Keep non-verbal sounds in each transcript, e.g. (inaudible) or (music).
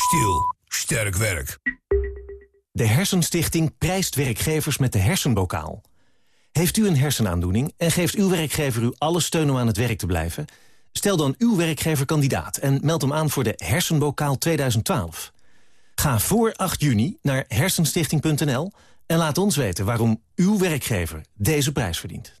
Stiel. Sterk werk. De Hersenstichting prijst werkgevers met de hersenbokaal. Heeft u een hersenaandoening en geeft uw werkgever u alle steun om aan het werk te blijven? Stel dan uw werkgever kandidaat en meld hem aan voor de Hersenbokaal 2012. Ga voor 8 juni naar hersenstichting.nl en laat ons weten waarom uw werkgever deze prijs verdient.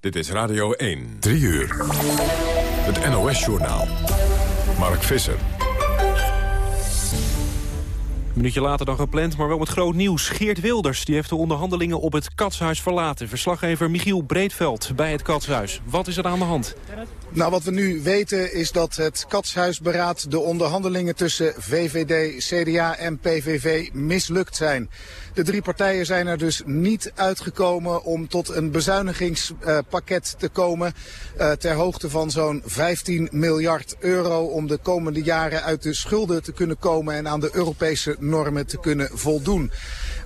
Dit is Radio 1. 3 uur. Het NOS-journaal. Mark Visser. Een minuutje later dan gepland, maar wel met groot nieuws. Geert Wilders die heeft de onderhandelingen op het Katshuis verlaten. Verslaggever Michiel Breedveld bij het Katshuis. Wat is er aan de hand? Nou, wat we nu weten is dat het Katshuisberaad de onderhandelingen tussen VVD, CDA en PVV mislukt zijn. De drie partijen zijn er dus niet uitgekomen om tot een bezuinigingspakket te komen. Uh, ter hoogte van zo'n 15 miljard euro om de komende jaren uit de schulden te kunnen komen en aan de Europese normen te kunnen voldoen.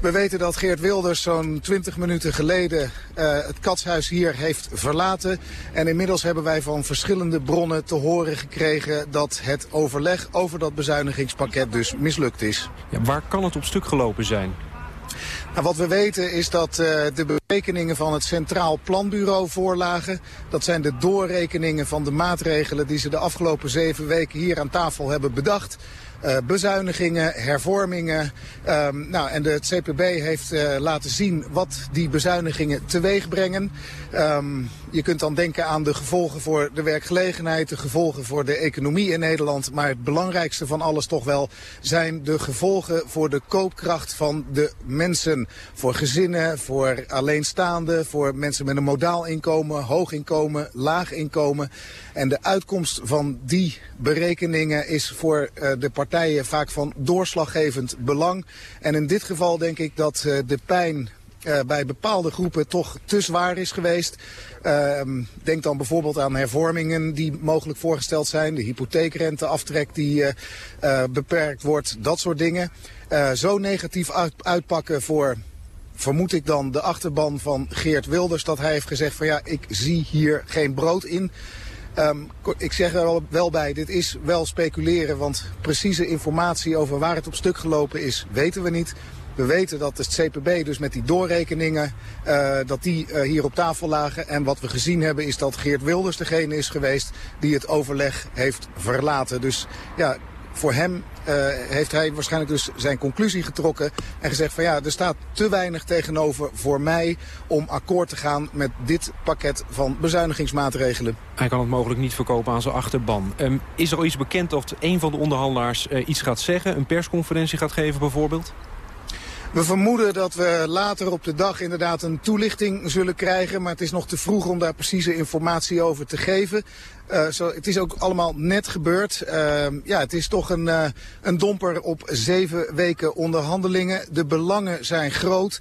We weten dat Geert Wilders zo'n 20 minuten geleden uh, het katshuis hier heeft verlaten. En inmiddels hebben wij van verschillende bronnen te horen gekregen dat het overleg over dat bezuinigingspakket dus mislukt is. Ja, waar kan het op stuk gelopen zijn? Nou, wat we weten is dat uh, de berekeningen van het Centraal Planbureau voorlagen. Dat zijn de doorrekeningen van de maatregelen die ze de afgelopen zeven weken hier aan tafel hebben bedacht. Uh, bezuinigingen, hervormingen. Um, nou, en de, het CPB heeft uh, laten zien wat die bezuinigingen teweeg brengen. Um, je kunt dan denken aan de gevolgen voor de werkgelegenheid, de gevolgen voor de economie in Nederland. Maar het belangrijkste van alles toch wel zijn de gevolgen voor de koopkracht van de mensen. Voor gezinnen, voor alleenstaanden, voor mensen met een modaal inkomen, hoog inkomen, laag inkomen. En de uitkomst van die berekeningen is voor uh, de partijen vaak van doorslaggevend belang. En in dit geval denk ik dat uh, de pijn uh, bij bepaalde groepen toch te zwaar is geweest. Uh, denk dan bijvoorbeeld aan hervormingen die mogelijk voorgesteld zijn. De hypotheekrenteaftrek die beperkt wordt. Dat soort dingen. Zo negatief uit, uitpakken voor vermoed ik dan de achterban van Geert Wilders... dat hij heeft gezegd van ja, ik zie hier geen brood in... Um, ik zeg er wel, bij, dit is wel speculeren, want precieze informatie over waar het op stuk gelopen is, weten we niet. We weten dat het CPB dus met die doorrekeningen, uh, dat die uh, hier op tafel lagen. En wat we gezien hebben is dat Geert Wilders degene is geweest die het overleg heeft verlaten. Dus ja, voor hem uh, heeft hij waarschijnlijk dus zijn conclusie getrokken en gezegd van ja, er staat te weinig tegenover voor mij om akkoord te gaan met dit pakket van bezuinigingsmaatregelen. Hij kan het mogelijk niet verkopen aan zijn achterban. Um, is er al iets bekend of een van de onderhandelaars uh, iets gaat zeggen, een persconferentie gaat geven bijvoorbeeld? We vermoeden dat we later op de dag inderdaad een toelichting zullen krijgen. Maar het is nog te vroeg om daar precieze informatie over te geven. Uh, zo, het is ook allemaal net gebeurd. Uh, ja, het is toch een, uh, een domper op zeven weken onderhandelingen. De belangen zijn groot.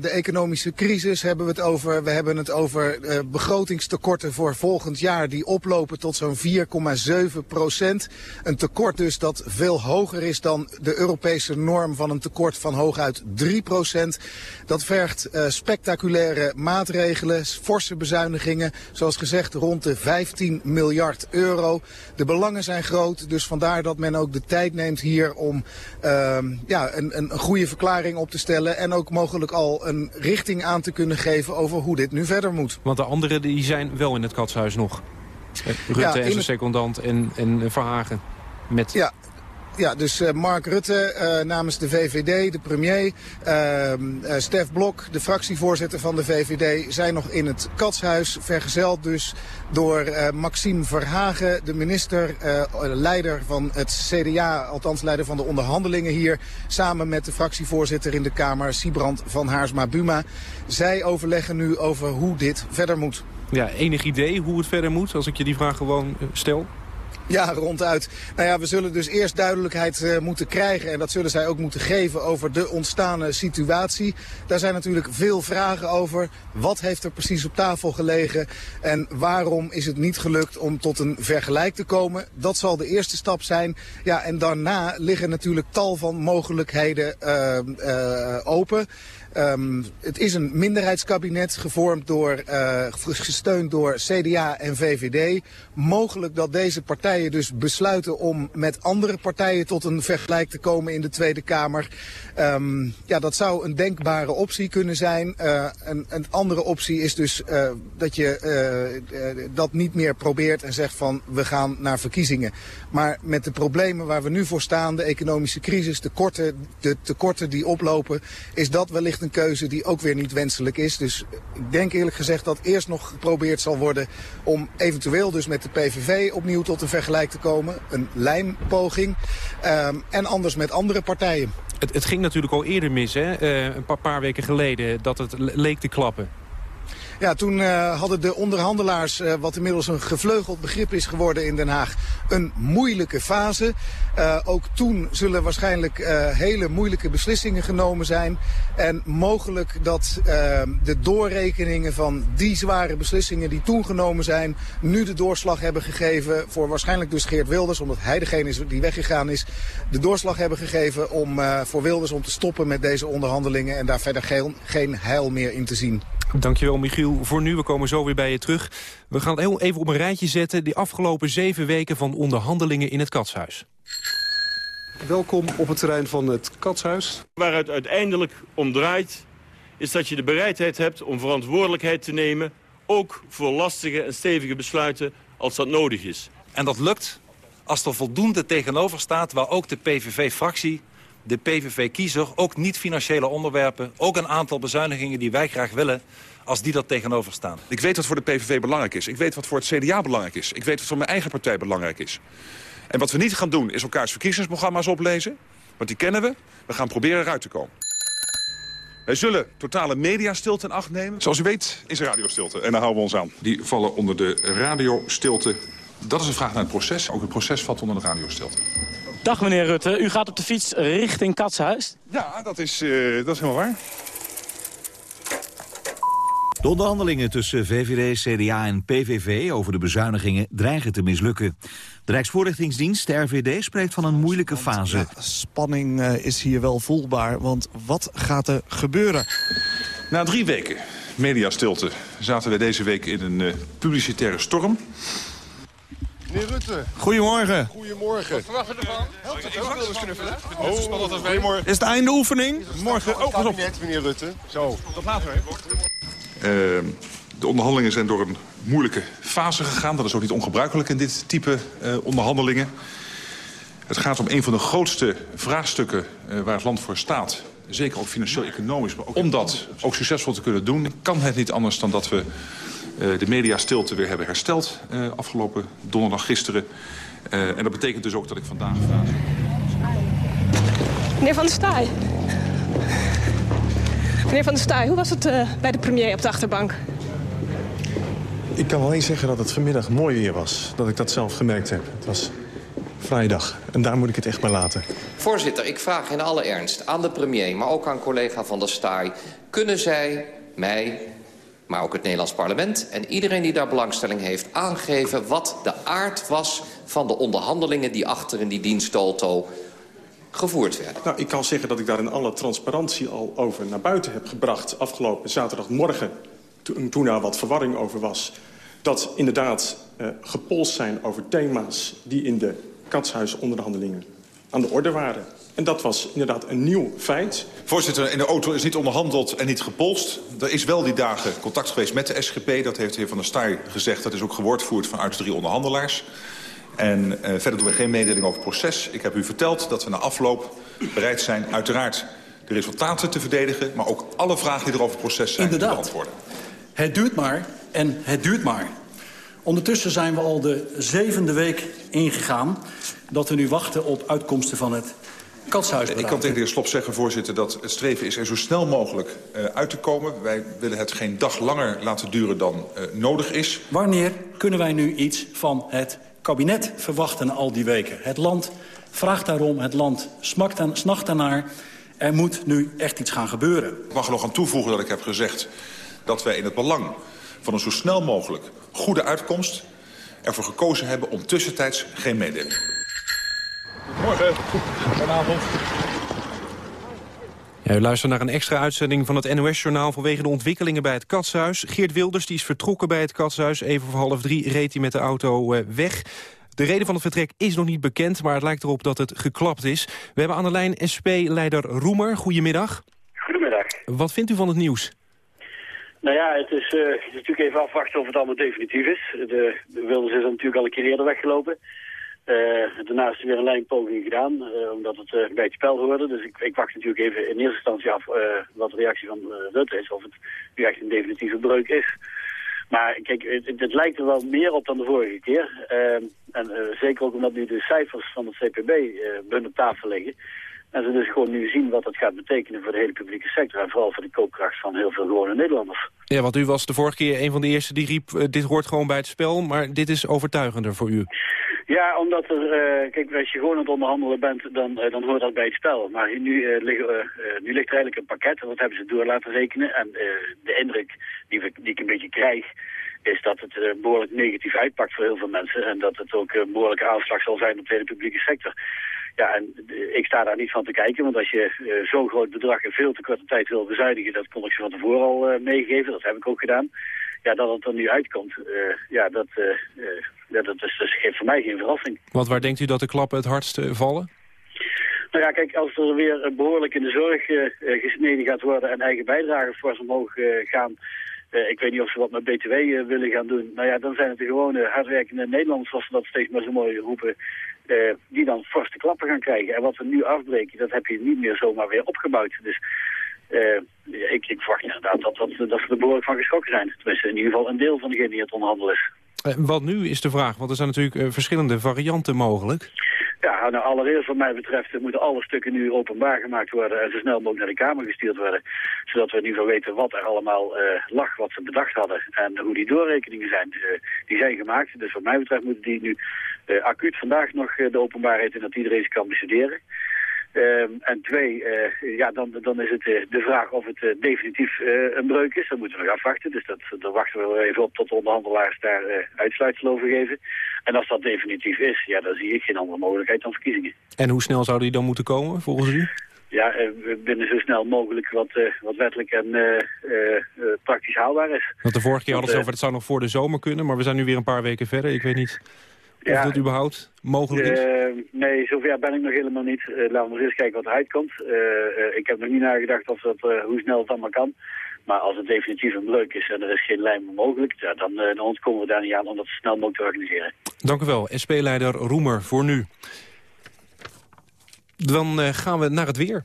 De economische crisis hebben we het over. We hebben het over begrotingstekorten voor volgend jaar... die oplopen tot zo'n 4,7 procent. Een tekort dus dat veel hoger is dan de Europese norm... van een tekort van hooguit 3 procent. Dat vergt uh, spectaculaire maatregelen, forse bezuinigingen. Zoals gezegd rond de 15 miljard euro. De belangen zijn groot, dus vandaar dat men ook de tijd neemt hier om uh, ja, een, een goede verklaring op te stellen. En ook mogelijk al een richting aan te kunnen geven over hoe dit nu verder moet. Want de anderen die zijn wel in het katshuis nog. Rutte ja, en zijn secondant en, en Verhagen. Met... Ja, ja, dus uh, Mark Rutte uh, namens de VVD, de premier, uh, Stef Blok, de fractievoorzitter van de VVD, zijn nog in het katshuis. Vergezeld dus door Maxime Verhagen, de minister, leider van het CDA, althans leider van de onderhandelingen hier. Samen met de fractievoorzitter in de Kamer, Sibrand van Haarsma-Buma. Zij overleggen nu over hoe dit verder moet. Ja, enig idee hoe het verder moet, als ik je die vraag gewoon stel? Ja, ronduit. Nou ja, we zullen dus eerst duidelijkheid uh, moeten krijgen en dat zullen zij ook moeten geven over de ontstane situatie. Daar zijn natuurlijk veel vragen over. Wat heeft er precies op tafel gelegen en waarom is het niet gelukt om tot een vergelijk te komen? Dat zal de eerste stap zijn. Ja, en daarna liggen natuurlijk tal van mogelijkheden uh, uh, open. Um, het is een minderheidskabinet gevormd door, uh, gesteund door CDA en VVD. Mogelijk dat deze partijen dus besluiten om met andere partijen tot een vergelijk te komen in de Tweede Kamer. Um, ja, dat zou een denkbare optie kunnen zijn. Uh, een, een, andere optie is dus uh, dat je dat niet meer probeert en zegt van we gaan naar verkiezingen. Maar met de problemen waar we nu voor staan, de economische crisis, de, de tekorten die oplopen, is dat wellicht een keuze die ook weer niet wenselijk is. Dus ik denk eerlijk gezegd dat eerst nog geprobeerd zal worden om eventueel dus met de PVV opnieuw tot een vergelijk te komen. Een lijmpoging. Um, en anders met andere partijen. Het, het, ging natuurlijk al eerder mis, hè? Uh, een paar weken geleden, dat het leek te klappen. Ja, toen uh, hadden de onderhandelaars, uh, wat inmiddels een gevleugeld begrip is geworden in Den Haag, een moeilijke fase. Uh, ook toen zullen waarschijnlijk hele moeilijke beslissingen genomen zijn. En mogelijk dat de doorrekeningen van die zware beslissingen die toen genomen zijn, nu de doorslag hebben gegeven voor waarschijnlijk dus Geert Wilders, omdat hij degene is die weggegaan is, de doorslag hebben gegeven om voor Wilders om te stoppen met deze onderhandelingen en daar verder geen, geen heil meer in te zien. Dankjewel Michiel. Voor nu, we komen zo weer bij je terug. We gaan heel even op een rijtje zetten... die afgelopen zeven weken van onderhandelingen in het Katshuis. Welkom op het terrein van het Katshuis. Waar het uiteindelijk om draait... is dat je de bereidheid hebt om verantwoordelijkheid te nemen... ook voor lastige en stevige besluiten als dat nodig is. En dat lukt als er voldoende tegenover staat... waar ook de PVV-fractie de PVV-kiezer ook niet-financiële onderwerpen... ook een aantal bezuinigingen die wij graag willen als die dat tegenover staan. Ik weet wat voor de PVV belangrijk is. Ik weet wat voor het CDA belangrijk is. Ik weet wat voor mijn eigen partij belangrijk is. En wat we niet gaan doen is elkaars verkiezingsprogramma's oplezen. Want die kennen we. We gaan proberen eruit te komen. Wij zullen totale mediastilte in acht nemen. Zoals u weet is er radiostilte en daar houden we ons aan. Die vallen onder de radiostilte. Dat is een vraag naar het proces. Ook het proces valt onder de radiostilte. Dag meneer Rutte, u gaat op de fiets richting Katshuis. Ja, dat is, uh, dat is helemaal waar. De onderhandelingen tussen VVD, CDA en PVV over de bezuinigingen dreigen te mislukken. De Rijksvoorlichtingsdienst, de RVD, spreekt van een moeilijke fase. Ja, spanning uh, is hier wel voelbaar, want wat gaat er gebeuren? Na drie weken mediastilte zaten we deze week in een uh, publicitaire storm. Meneer Rutte. Goedemorgen. Goedemorgen. Wat verwachten we ervan? Helpt het ook wel eens knuffelen? Oh, spannend als. Is het einde oefening? Morgen. Oh, pas op. meneer Rutte. Zo. Tot later. Uh, de onderhandelingen zijn door een moeilijke fase gegaan. Dat is ook niet ongebruikelijk in dit type uh, onderhandelingen. Het gaat om een van de grootste vraagstukken uh, waar het land voor staat. Zeker ook financieel-economisch. Maar ook om dat ook succesvol te kunnen doen... kan het niet anders dan dat we de mediastilte weer hebben hersteld uh, afgelopen donderdag gisteren. Uh, en dat betekent dus ook dat ik vandaag vraag. Meneer Van der Staaij. Meneer Van der Staaij, hoe was het bij de premier op de achterbank? Ik kan alleen zeggen dat het vanmiddag mooi weer was. Dat ik dat zelf gemerkt heb. Het was vrijdag. En daar moet ik het echt maar laten. Voorzitter, ik vraag in alle ernst aan de premier, maar ook aan collega Van der Staaij... kunnen zij mij maar ook het Nederlands parlement... en iedereen die daar belangstelling heeft aangegeven... wat de aard was van de onderhandelingen die achter in die dienstauto gevoerd werden. Nou, ik kan zeggen dat ik daar in alle transparantie al over naar buiten heb gebracht... afgelopen zaterdagmorgen, toen, toen daar wat verwarring over was... dat inderdaad uh, gepolst zijn over thema's die in de katshuisonderhandelingen aan de orde waren. En dat was inderdaad een nieuw feit. Voorzitter, in de auto is niet onderhandeld en niet gepolst. Er is wel die dagen contact geweest met de SGP. Dat heeft de heer Van der Staaij gezegd. Dat is ook gewoordvoerd vanuit de drie onderhandelaars. En uh, verder doen we geen mededeling over het proces. Ik heb u verteld dat we na afloop bereid zijn uiteraard de resultaten te verdedigen... maar ook alle vragen die er over het proces zijn Inderdaad. te beantwoorden. Het duurt maar en het duurt maar. Ondertussen zijn we al de zevende week ingegaan... dat we nu wachten op uitkomsten van het Ik kan tegen de heer Slop zeggen, voorzitter, dat het streven is er zo snel mogelijk uh, uit te komen. Wij willen het geen dag langer laten duren dan uh, nodig is. Wanneer kunnen wij nu iets van het kabinet verwachten al die weken? Het land vraagt daarom, het land smakt en, snacht daarnaar. Er moet nu echt iets gaan gebeuren. Ik mag er nog aan toevoegen dat ik heb gezegd dat wij in het belang van een zo snel mogelijk goede uitkomst ervoor gekozen hebben om tussentijds geen meedeling. Goedemorgen. Goedenavond. Ja, u luistert naar een extra uitzending van het NOS-journaal... vanwege de ontwikkelingen bij het Katshuis. Geert Wilders die is vertrokken bij het Katshuis. Even voor half drie reed hij met de auto uh, weg. De reden van het vertrek is nog niet bekend... maar het lijkt erop dat het geklapt is. We hebben aan de lijn SP-leider Roemer. Goedemiddag. Goedemiddag. Wat vindt u van het nieuws? Nou ja, het is, uh, het is natuurlijk even afwachten of het allemaal definitief is. De, de Wilders is natuurlijk al een keer eerder weggelopen. Uh, daarnaast er weer een lijnpoging gedaan, uh, omdat het uh, bij het spel hoorde. Dus ik, ik, wacht natuurlijk even in eerste instantie af wat de reactie van Rutte is. Of het nu echt een definitieve breuk is. Maar kijk, het, het, lijkt er wel meer op dan de vorige keer. en zeker ook omdat nu de cijfers van het CPB uh, op tafel liggen. En ze dus gewoon nu zien wat dat gaat betekenen voor de hele publieke sector. En vooral voor de koopkracht van heel veel gewone Nederlanders. Ja, want u was de vorige keer een van de eerste die riep... dit hoort gewoon bij het spel, maar dit is overtuigender voor u. Ja, omdat er, uh, kijk, als je gewoon aan het onderhandelen bent, dan, uh, dan hoort dat bij het spel. Maar nu, uh, liggen, nu ligt er eigenlijk een pakket, en dat hebben ze door laten rekenen. En de indruk die, we, die ik een beetje krijg, is dat het behoorlijk negatief uitpakt voor heel veel mensen. En dat het ook een behoorlijke aanslag zal zijn op de hele publieke sector. Ja, en ik sta daar niet van te kijken, want als je zo'n groot bedrag in veel te korte tijd wil bezuinigen, dat kon ik ze van tevoren al meegeven, dat heb ik ook gedaan ja, dat het er nu uitkomt, uh, ja, dat, uh, ja, dat, is, geeft voor mij geen verrassing. Want waar denkt u dat de klappen het hardst vallen? Nou ja, kijk, als er weer behoorlijk in de zorg gesneden gaat worden en eigen bijdragen fors omhoog gaan, ik weet niet of ze wat met BTW willen gaan doen. Nou ja, dan zijn het de gewone hardwerkende Nederlanders, zoals ze dat steeds maar zo mooi roepen, die dan fors de klappen gaan krijgen. En wat we nu afbreken, dat heb je niet meer zomaar weer opgebouwd. Dus uh, ik, ik verwacht inderdaad dat, dat, dat ze er behoorlijk van geschrokken zijn. Tenminste, in ieder geval een deel van degenen die het onderhandelen is. Uh, wat nu is de vraag, want er zijn natuurlijk uh, verschillende varianten mogelijk. Ja, nou allereerst wat mij betreft moeten alle stukken nu openbaar gemaakt worden en zo snel mogelijk naar de Kamer gestuurd worden. Zodat we in ieder geval weten wat er allemaal lag, wat ze bedacht hadden en hoe die doorrekeningen zijn. die zijn gemaakt, dus wat mij betreft moeten die nu acuut vandaag nog de openbaarheid in dat iedereen ze kan bestuderen. Um, en twee, uh, ja, dan, dan is het uh, de vraag of het uh, definitief een breuk is. Dan moeten we nog afwachten. Dus dat, dan wachten we even op tot de onderhandelaars daar uitsluitsel over geven. En als dat definitief is, ja, dan zie ik geen andere mogelijkheid dan verkiezingen. En hoe snel zouden die dan moeten komen, volgens u? Ja, binnen zo snel mogelijk wat, wat wettelijk en praktisch haalbaar is. Want de vorige keer hadden ze over, het zou nog voor de zomer kunnen, maar we zijn nu weer een paar weken verder. Ik weet niet of ja, dat überhaupt mogelijk is? Uh, nee, zover ben ik nog helemaal niet. Uh, laten we eens eens kijken wat eruit komt. Uh, ik heb nog niet nagedacht of dat, hoe snel het allemaal kan. Maar als het definitief een breuk is en er is geen lijn meer mogelijk... Ja, dan, dan ontkomen we daar niet aan om dat snel mogelijk te organiseren. Dank u wel, SP-leider Roemer, voor nu. Dan gaan we naar het weer.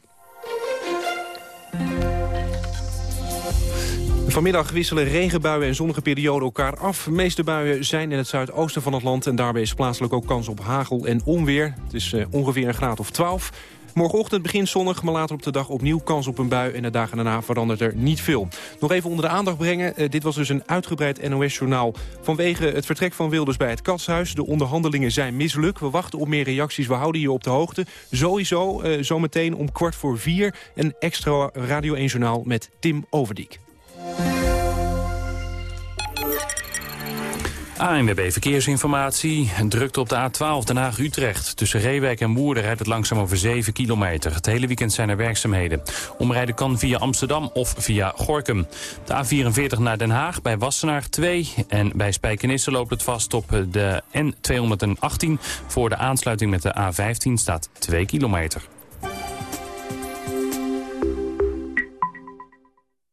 Vanmiddag wisselen regenbuien en zonnige perioden elkaar af. De meeste buien zijn in het zuidoosten van het land... en daarbij is plaatselijk ook kans op hagel en onweer. Het is uh, ongeveer een graad of 12. Morgenochtend begint zonnig, maar later op de dag opnieuw kans op een bui... en de dagen daarna verandert er niet veel. Nog even onder de aandacht brengen. Uh, dit was dus een uitgebreid NOS-journaal... vanwege het vertrek van Wilders bij het Katshuis. De onderhandelingen zijn mislukt. We wachten op meer reacties. We houden je op de hoogte. Sowieso, uh, zometeen om kwart voor vier... een extra Radio 1-journaal met Tim Overdiek. ANWB Verkeersinformatie. Drukte op de A12 Den Haag-Utrecht. Tussen Reewijk en Woerden rijdt het langzaam over 7 kilometer. Het hele weekend zijn er werkzaamheden. Omrijden kan via Amsterdam of via Gorkum. De A44 naar Den Haag bij Wassenaar 2. En bij Spijkenisse loopt het vast op de N218. Voor de aansluiting met de A15 staat 2 kilometer.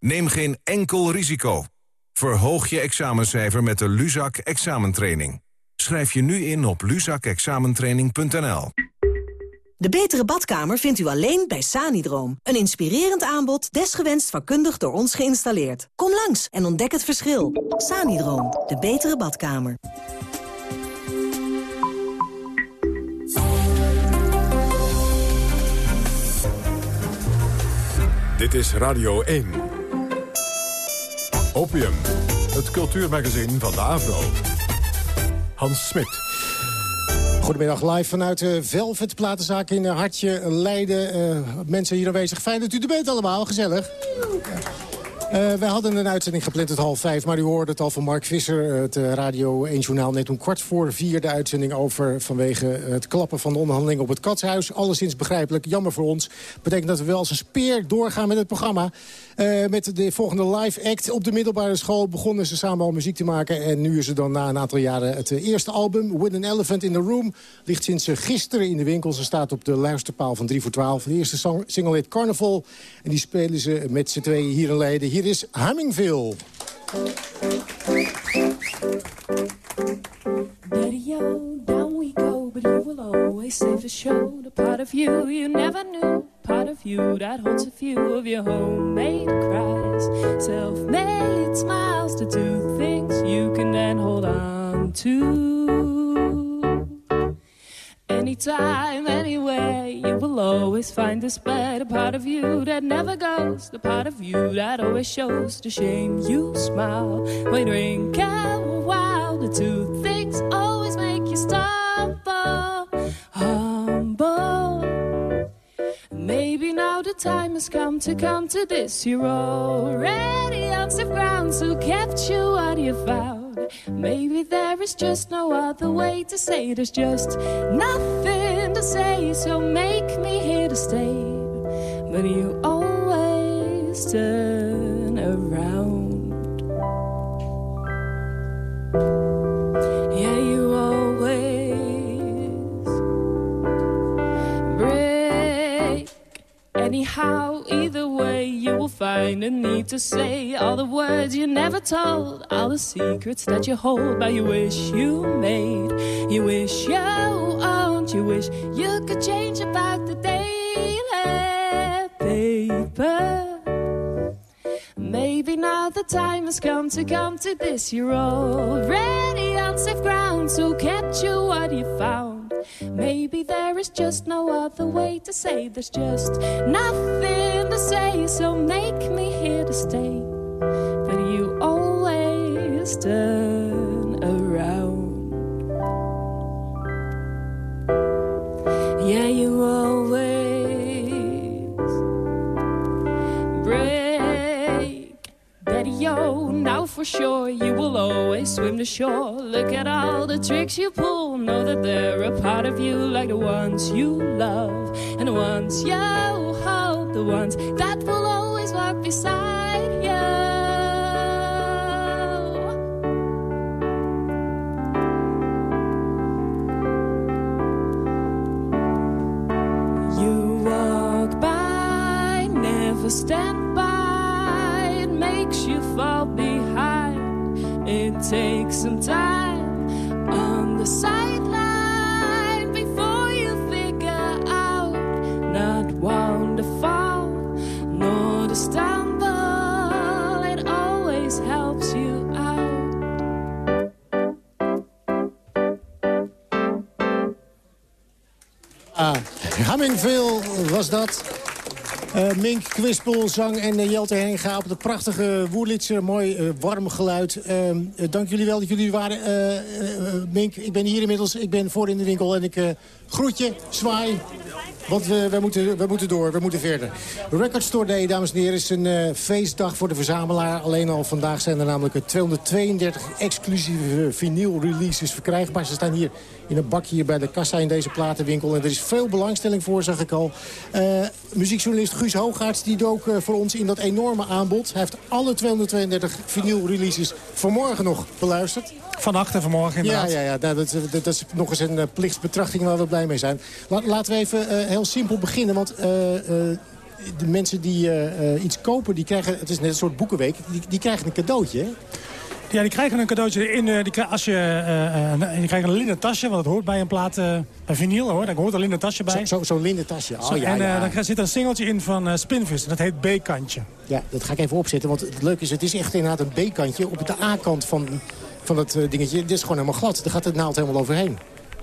Neem geen enkel risico. Verhoog je examencijfer met de Luzak examentraining. Schrijf je nu in op luzakexamentraining.nl. De betere badkamer vindt u alleen bij Sanidroom. Een inspirerend aanbod, desgewenst vakkundig door ons geïnstalleerd. Kom langs en ontdek het verschil. Sanidroom, de betere badkamer. Dit is Radio 1. Opium, het cultuurmagazin van de AVRO. Hans Smit. Goedemiddag, live vanuit de Velvet Platenzaak in Hartje, Leiden. Uh, mensen hier aanwezig, fijn dat u er bent allemaal, gezellig. Uh, wij hadden een uitzending gepland tot half vijf, maar u hoorde het al van Mark Visser. Het Radio 1 Journaal net om kwart voor vier de uitzending over... vanwege het klappen van de onderhandeling op het Katshuis. Alleszins begrijpelijk, jammer voor ons. Betekent dat we wel als een speer doorgaan met het programma. Uh, met de volgende live act op de middelbare school begonnen ze samen al muziek te maken. En nu is er dan na een aantal jaren het eerste album, With an Elephant in the Room. Ligt sinds gisteren in de winkel. Ze staat op de luisterpaal van 3 voor 12. De eerste single heet Carnival. En die spelen ze met z'n tweeën hier in Leiden. Hier is Hummingville. Daddy-o, down we go, but you will always save the show. The part of you you never knew, part of you that holds a few of your homemade cries. Self-made smiles, the two things you can then hold on to. Anytime, anywhere, you will always find this The part of you that never goes, the part of you that always shows the shame you smile. When you drink a while, the two things always make you stumble. Humble. Maybe now the time has come to come to this. You're already on safe ground, so kept you what you found. Maybe there is just no other way to say there's just nothing to say, so make me here to stay. But you always turn around. Yeah, you always break. Anyhow, either way, you will find a need to say all the words you never told, all the secrets that you hold, but you wish you made. You wish you owned, you wish you could change about the daily paper. Maybe now the time has come to come to this. You're already on safe ground, so you what you found. Maybe there is just no other way to say there's just nothing to say, so make me here to stay. But you always turn for sure you will always swim the shore. Look at all the tricks you pull. Know that they're a part of you, like the ones you love and the ones you hold, the ones that will always walk beside. You behind. It takes some time on the sideline before you figure out not one to fall, nor to stumble. It always helps you out. Ah, Hummingville was dat. Eh, Mink, Kwispel, zang en uh, Jelte Henga op de prachtige Woerlitzer. Mooi eh, warm geluid. Ehm, eh, dank jullie wel dat jullie waren. Mink, ik ben hier inmiddels. Ik ben voor in de winkel en ik groet je, zwaai. Want we, we, moeten, we moeten door, we moeten verder. Record Store Day, dames en heren, is een eh, feestdag voor de verzamelaar. Alleen al vandaag zijn er namelijk 232 exclusieve vinyl releases verkrijgbaar. Ze staan hier in een bakje hier bij de kassa in deze platenwinkel. En er is veel belangstelling voor, zag ik al. Muziekjournalist Guus Hoogaerts die dook voor ons in dat enorme aanbod. Hij heeft alle 232 vinyl releases vanmorgen nog beluisterd. Vannacht en vanmorgen inderdaad. Ja, ja, ja dat, dat, dat is nog eens een uh, plichtsbetrachting waar we blij mee zijn. La, laten we even uh, heel simpel beginnen, want... Uh, de mensen die iets kopen, die krijgen, het is net een soort boekenweek, die, die krijgen een cadeautje. Hè? Ja, die krijgen een cadeautje in. Uh, die, als je, uh, je krijgt een linnen tasje, want het hoort bij een plaat bij vinyl hoor. Daar hoort een linnen tasje bij. Zo'n zo, zo linnen tasje. Oh, zo, ja, en ja. dan zit een singeltje in van Spinvis. Dat heet B-kantje. Ja, dat ga ik even opzetten. Want het leuke is, het is echt inderdaad een B-kantje op de A-kant van, van dat dingetje. Dit is gewoon helemaal glad. Daar gaat het naald helemaal overheen.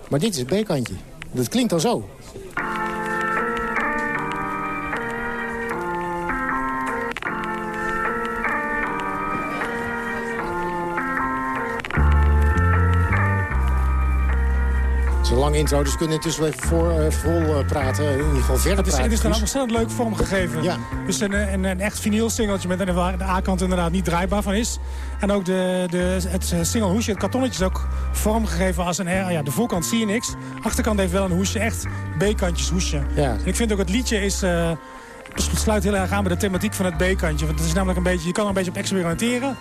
Maar dit is het B-kantje. Dat klinkt dan zo. Een lange intro, dus we kunnen intussen even voor, uh, vol uh, praten. In ieder geval verder het is, praten. Het is dan ontzettend leuk vormgegeven. Ja. Dus een, een, een echt vinyl singeltje met een, waar de A-kant inderdaad niet draaibaar van is. En ook de, de, het single hoesje, het kartonnetje is ook vormgegeven als een... Ja, de voorkant zie je niks. Achterkant heeft wel een hoesje, echt B-kantjes hoesje. Ja. En ik vind ook het liedje is... Uh, sluit heel erg aan bij de thematiek van het B-kantje. Want het is namelijk een beetje, je kan er een beetje op experimenteren.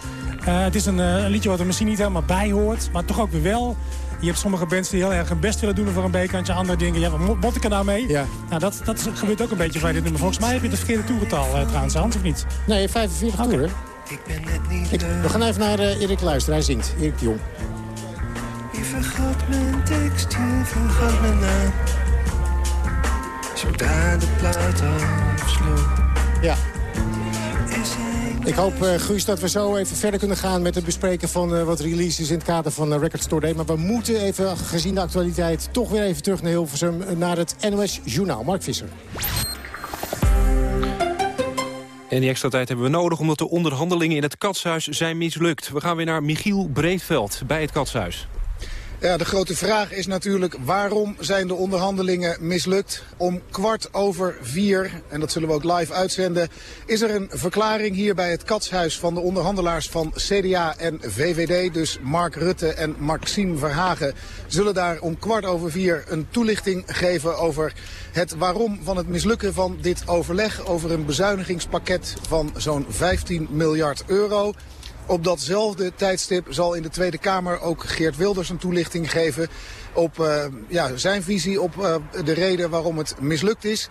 Uh, het is een, uh, een, liedje wat er misschien niet helemaal bij hoort, maar toch ook weer wel. Je hebt sommige bands die heel erg hun best willen doen voor een B-kantje. Andere dingen, ja, wat moet ik er nou mee? Ja. Nou, dat, dat gebeurt ook een beetje bij dit nummer. Volgens mij heb je het verkeerde toerental uh, trouwens, Hans, of niet? Nee, 45 okay. toeren. Ik ben net niet ik, We gaan even naar Erik luisteren. Hij zingt. Erik de Jong. Je vergat mijn tekst, je vergat mijn naam. Zodra de plaat afsloot. Ja. Ik hoop, uh, Guus, dat we zo even verder kunnen gaan met het bespreken van uh, wat releases in het kader van uh, Record Store Day. Maar we moeten even, gezien de actualiteit, toch weer even terug naar Hilversum, naar het NOS Journaal. Mark Visser. En die extra tijd hebben we nodig omdat de onderhandelingen in het Katshuis zijn mislukt. We gaan weer naar Michiel Breedveld bij het Katshuis. Ja, de grote vraag is natuurlijk waarom zijn de onderhandelingen mislukt? Om kwart over vier, en dat zullen we ook live uitzenden... is er een verklaring hier bij het Katshuis van de onderhandelaars van CDA en VVD. Dus Mark Rutte en Maxime Verhagen zullen daar om kwart over vier een toelichting geven... over het waarom van het mislukken van dit overleg... over een bezuinigingspakket van zo'n 15 miljard euro... Op datzelfde tijdstip zal in de Tweede Kamer ook Geert Wilders een toelichting geven op uh, ja, zijn visie op uh, de reden waarom het mislukt is.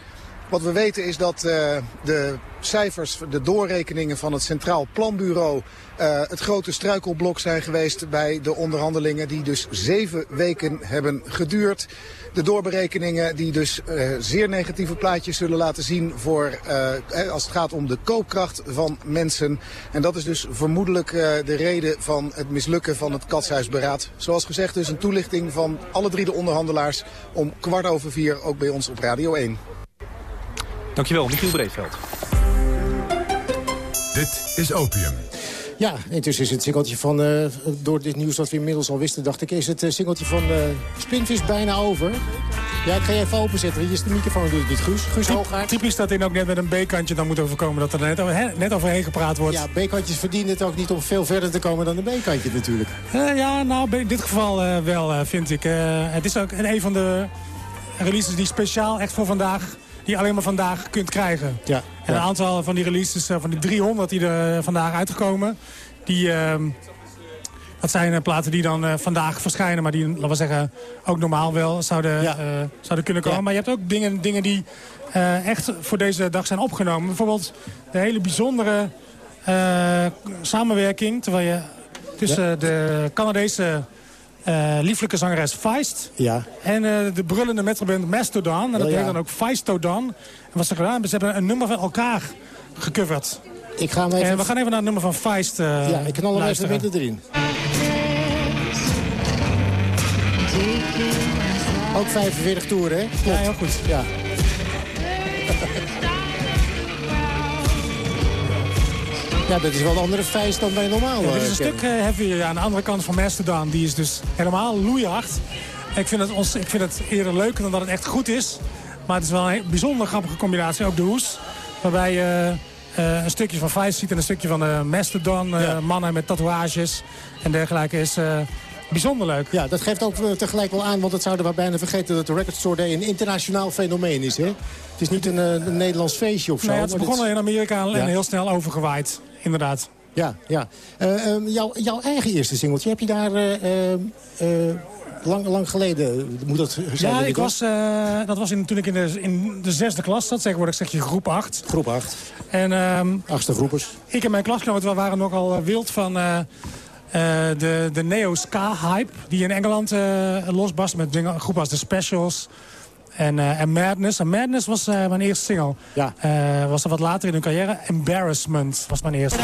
Wat we weten is dat uh, de cijfers, de doorrekeningen van het Centraal Planbureau... Uh, het grote struikelblok zijn geweest bij de onderhandelingen... die dus zeven weken hebben geduurd. De doorberekeningen die dus uh, zeer negatieve plaatjes zullen laten zien... Voor, als het gaat om de koopkracht van mensen. En dat is dus vermoedelijk de reden van het mislukken van het Katshuisberaad. Zoals gezegd dus een toelichting van alle drie de onderhandelaars... om kwart over vier ook bij ons op Radio 1. Dankjewel, Michiel Breedveld. Dit is Opium. Ja, intussen is het singeltje van, uh, door dit nieuws dat we inmiddels al wisten, dacht ik, is het uh, singeltje van uh, Spinvis bijna over. Ja, ik ga je even openzetten, hier is de microfoon, doet het niet, Guus. Guus Hoogaard. Typisch dat in ook net met een B-kantje dan moet overkomen, dat er net, over, he, net overheen gepraat wordt. Ja, B-kantjes verdienen het ook niet om veel verder te komen dan een B-kantje natuurlijk. ja, nou, in dit geval wel, vind ik. het is ook een van de releases die speciaal echt voor vandaag die je alleen maar vandaag kunt krijgen. Ja, en een aantal van die releases, van die 300 die er vandaag uitgekomen... die, uh, dat zijn platen die dan vandaag verschijnen... maar die, laten we zeggen, ook normaal wel zouden, ja. uh, zouden kunnen komen. Ja. Maar je hebt ook dingen, dingen die echt voor deze dag zijn opgenomen. Bijvoorbeeld de hele bijzondere samenwerking... terwijl je tussen ja. de Canadese... Uh, lieflijke zangeres Feist. Ja. En uh, de brullende metroband Mastodon. En dat ja, heet dan ook Feistodon. En wat ze gedaan hebben, ze hebben een nummer van elkaar gecoverd. Ik ga even... En we gaan even naar het nummer van Feist uh, Ja, ik knal hem even midden erin. Ook 45 toeren, hè? Klopt. Ja, heel goed. Ja. (laughs) Ja, dat is wel een andere feest dan bij normaal. Ja, dit is een stuk uh, heavier aan de andere kant van Mastodon. Die is dus helemaal loeihard. Ik vind, het ons, ik vind het eerder leuk dan dat het echt goed is. Maar het is wel een bijzonder grappige combinatie. Ook de hoes. Waarbij je een stukje van Vice ziet en een stukje van de Mastodon. mannen met tatoeages en dergelijke is... Bijzonder leuk. Ja, dat geeft ook tegelijk wel aan, want het zouden we bijna vergeten... dat de Record Store Day een internationaal fenomeen is. Hè? Het is niet een, een Nederlands feestje of zo. Nee, het is begonnen in Amerika en heel snel overgewaaid. Inderdaad. Ja, ja. Uh, jouw, jouw eigen eerste singeltje, heb je daar... Uh, lang, lang geleden moet dat zijn. Ja, ik was, uh, dat was in, natuurlijk in de, in de zesde klas. Dat tegenwoordig zeg je groep 8. Groep 8. En, um, Achtste groepers. Ik en mijn klasgenoten waren nogal wild van... Uh, de, de neo-ska-hype die in Engeland losbarst met dingen, groepen als de Specials... En, uh, en Madness. En Madness was uh, mijn eerste single. Ja. Uh, was er wat later in hun carrière. Embarrassment was mijn eerste.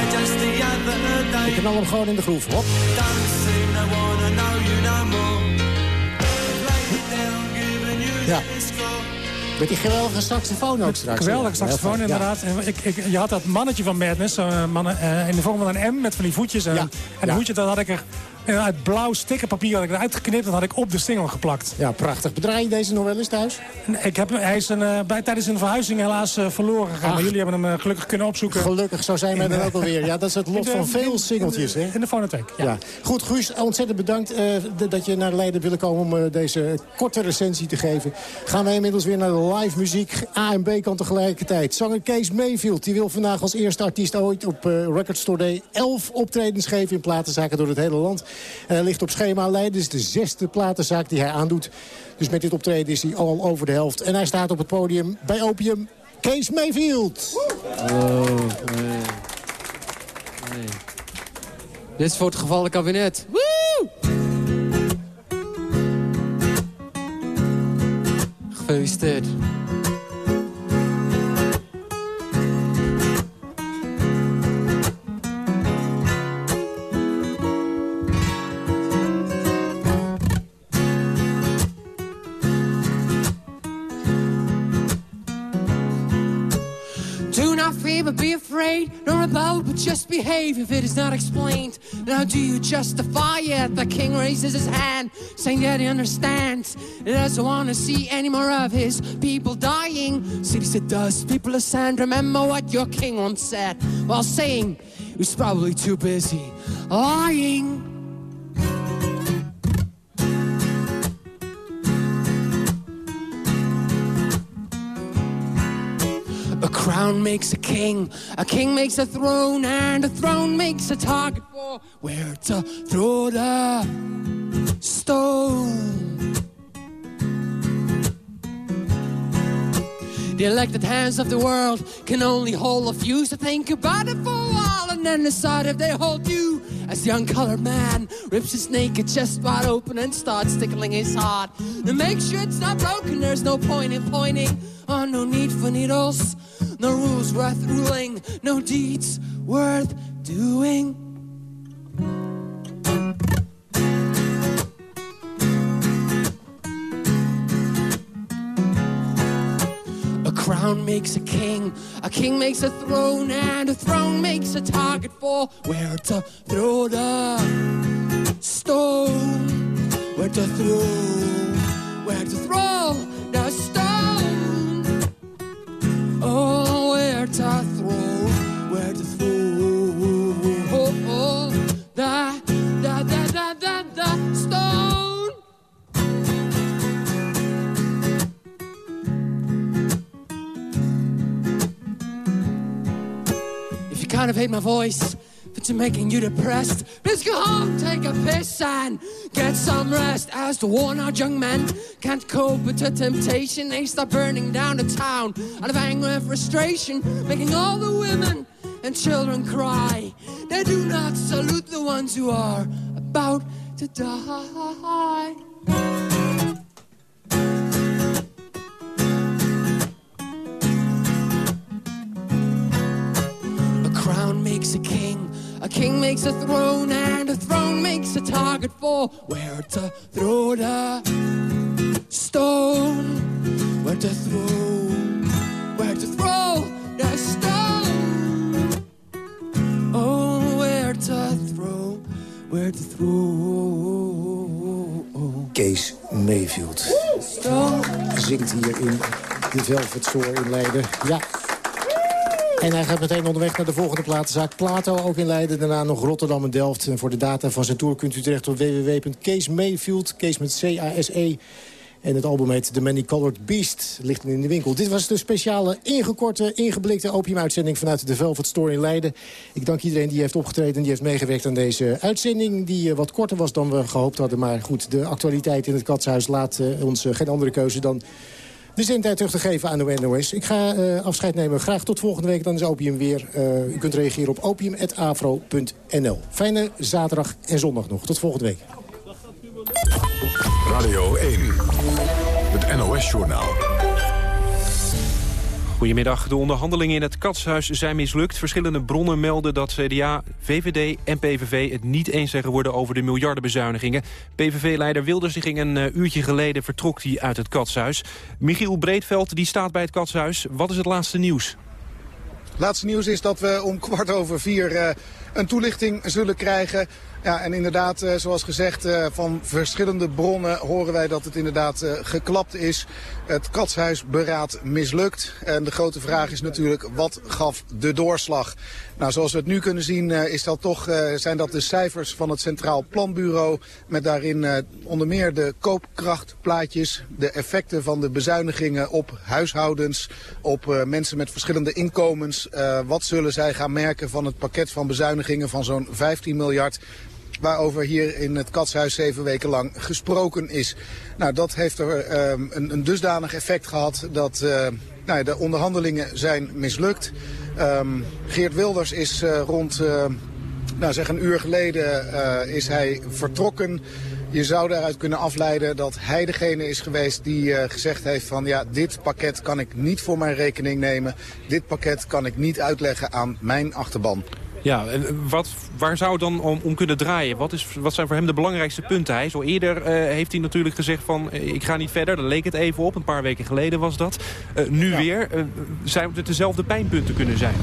Ik knal hem gewoon in de groef. Hop. Ja. Met die geweldige saxofoon ook straks. Geweldige saxofoon, inderdaad. En ik, ik, je had dat mannetje van Madness, in de vorm van een M met van die voetjes. En, ja. en een hoedje, dat had ik er en uit blauw stickerpapier had ik eruit geknipt en had ik op de single geplakt. Ja, prachtig. Bedraai je deze nog wel eens thuis? Ik heb, hij is een, uh, bij, tijdens een verhuizing helaas uh, verloren gegaan. Maar jullie hebben hem uh, gelukkig kunnen opzoeken. Gelukkig, zo zijn wij dan ook alweer. Ja, dat is het lot van veel singeltjes. In de, in de fonotheek, ja. ja. Goed, Guus, ontzettend bedankt dat je naar Leiden willen komen... om deze korte recensie te geven. Gaan wij inmiddels weer naar de live muziek. A en B kan tegelijkertijd. Zanger Kees Mayfield, die wil vandaag als eerste artiest ooit op Record Store Day... elf optredens geven in platenzaken door het hele land. Ligt op schema Leiden. Is de zesde platenzaak die hij aandoet. Dus met dit optreden is hij al over de helft. En hij staat op het podium bij Opium. Kees Mayfield. Oh, nee. Dit is voor het gevallen kabinet. Gefeliciteerd. Afraid nor about, but just behave if it is not explained. Now, do you justify it? The king raises his hand, saying that he understands. He doesn't want to see any more of his people dying. Cities of dust, people of sand. Remember what your king once said while saying he was probably too busy lying. Crown makes a king, a king makes a throne, and a throne makes a target for where to throw the stone. The elected hands of the world can only hold a few, so think about it for and decide if they hold you. As the uncolored man rips his naked chest wide open and starts tickling his heart. To make sure it's not broken, there's no point in pointing. Oh, no need for needles, no rules worth ruling, no deeds worth doing. Crown makes a king, a king makes a throne, and a throne makes a target for where to throw the stone. Where to throw, where to throw the stone. Oh, where to kind of hate my voice, if it's making you depressed, let's go home, take a piss and get some rest. As the worn out young men can't cope with the temptation, they start burning down the town out of anger and frustration, making all the women and children cry. They do not salute the ones who are about to die. Makes a king, a king makes a throne, and a throne makes a target for where to throw the stone. Where to throw, where to throw the stone. Oh, where to throw, where to throw. Kees Mayfield Stone. zingt hier in de Velvet Store in Leiden. Ja. En hij gaat meteen onderweg naar de volgende platenzaak. Plato ook in Leiden, daarna nog Rotterdam en Delft. En voor de data van zijn tour kunt u terecht op www.kees Kees met C-A-S-E. En het album heet The Many Colored Beast. Ligt in de winkel. Dit was de speciale, ingekorte, ingeblikte opiumuitzending... vanuit de Velvet Store in Leiden. Ik dank iedereen die heeft opgetreden en die heeft meegewerkt aan deze uitzending... die wat korter was dan we gehoopt hadden. Maar goed, de actualiteit in het Katshuis laat ons geen andere keuze dan de zendtijd terug te geven aan de NOS. Ik ga uh, afscheid nemen. Graag tot volgende week. Dan is Opium weer. Uh, u kunt reageren op opium.afro.nl. Fijne zaterdag en zondag nog. Tot volgende week. Radio 1. Het NOS-journaal. Goedemiddag. De onderhandelingen in het Katshuis zijn mislukt. Verschillende bronnen melden dat CDA, VVD en PVV het niet eens zijn geworden over de miljardenbezuinigingen. PVV-leider Wilders die ging een uurtje geleden vertrok hij uit het Katshuis. Michiel Breedveld die staat bij het Katshuis. Wat is het laatste nieuws? Laatste nieuws is dat we om kwart over vier uh, een toelichting zullen krijgen ja, en inderdaad, uh, zoals gezegd, uh, van verschillende bronnen horen wij dat het inderdaad uh, geklapt is. Het katshuisberaad mislukt. En de grote vraag is natuurlijk, wat gaf de doorslag? Nou, zoals we het nu kunnen zien, is dat toch, zijn dat de cijfers van het Centraal Planbureau. Met daarin onder meer de koopkrachtplaatjes, de effecten van de bezuinigingen op huishoudens, op mensen met verschillende inkomens. wat zullen zij gaan merken van het pakket van bezuinigingen van zo'n 15 miljard waarover hier in het Katshuis zeven weken lang gesproken is. Nou, dat heeft er um, een, een, dusdanig effect gehad dat uh, nou, de onderhandelingen zijn mislukt. Um, Geert Wilders is uh, rond uh, nou, zeg een uur geleden is hij vertrokken. Je zou daaruit kunnen afleiden dat hij degene is geweest die gezegd heeft van ja, dit pakket kan ik niet voor mijn rekening nemen. Dit pakket kan ik niet uitleggen aan mijn achterban. Ja, en wat, waar zou het dan om, om kunnen draaien? Wat, is, wat zijn voor hem de belangrijkste punten? Hij, zo eerder uh, heeft hij natuurlijk gezegd van uh, ik ga niet verder. Daar leek het even op, een paar weken geleden was dat. Uh, nu ja. weer, zijn het dezelfde pijnpunten kunnen zijn?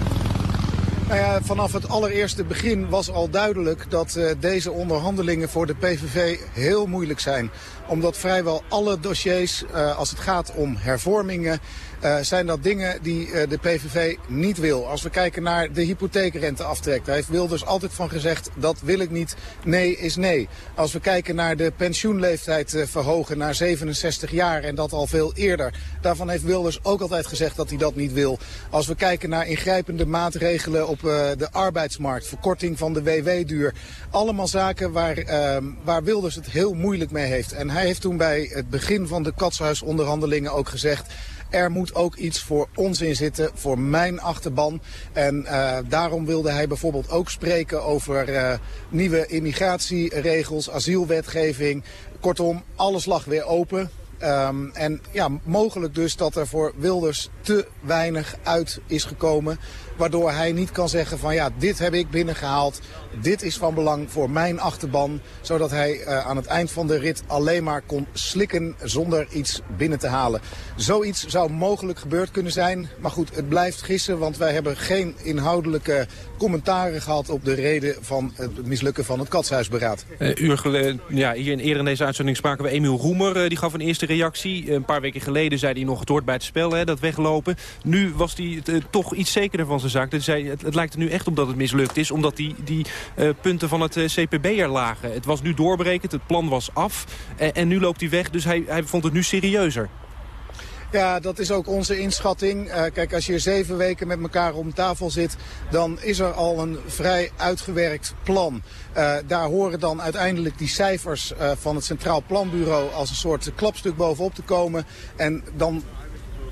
Nou ja, vanaf het allereerste begin was al duidelijk dat uh, deze onderhandelingen voor de PVV heel moeilijk zijn. Omdat vrijwel alle dossiers, uh, als het gaat om hervormingen, uh, zijn dat dingen die uh, de PVV niet wil. Als we kijken naar de hypotheekrenteaftrek, daar heeft Wilders altijd van gezegd... dat wil ik niet, nee is nee. Als we kijken naar de pensioenleeftijd uh, verhogen naar 67 jaar... en dat al veel eerder, daarvan heeft Wilders ook altijd gezegd dat hij dat niet wil. Als we kijken naar ingrijpende maatregelen op de arbeidsmarkt... verkorting van de WW-duur, allemaal zaken waar, ehm, waar Wilders het heel moeilijk mee heeft. En hij heeft toen bij het begin van de katshuisonderhandelingen ook gezegd er moet ook iets voor ons in zitten, voor mijn achterban. En uh, daarom wilde hij bijvoorbeeld ook spreken over uh, nieuwe immigratieregels, asielwetgeving. Kortom, alles lag weer open. Um, en ja, mogelijk dus dat er voor Wilders te weinig uit is gekomen. Waardoor hij niet kan zeggen van ja, dit heb ik binnengehaald. Dit is van belang voor mijn achterban. Zodat hij uh, aan het eind van de rit alleen maar kon slikken zonder iets binnen te halen. Zoiets zou mogelijk gebeurd kunnen zijn. Maar goed, het blijft gissen. Want wij hebben geen inhoudelijke commentaren gehad op de reden van het mislukken van het Katshuisberaad. Uh, uur geleden, ja, hier in, eerder in deze uitzending spraken we Emiel Roemer. Uh, die gaf een eerste reactie. een paar weken geleden zei hij nog het hoort bij het spel, hè, dat weglopen. Nu was hij toch iets zekerder van zijn zaak. Hij, het, het, lijkt er nu echt op dat het mislukt is. Omdat die, die punten van het uh, CPB er lagen. Het was nu doorbrekend, het plan was af. En, en nu loopt hij weg, dus hij, hij vond het nu serieuzer. Ja, dat is ook onze inschatting. Kijk, als je zeven weken met elkaar om tafel zit... dan is er al een vrij uitgewerkt plan. Daar horen dan uiteindelijk die cijfers van het Centraal Planbureau... als een soort klapstuk bovenop te komen. En dan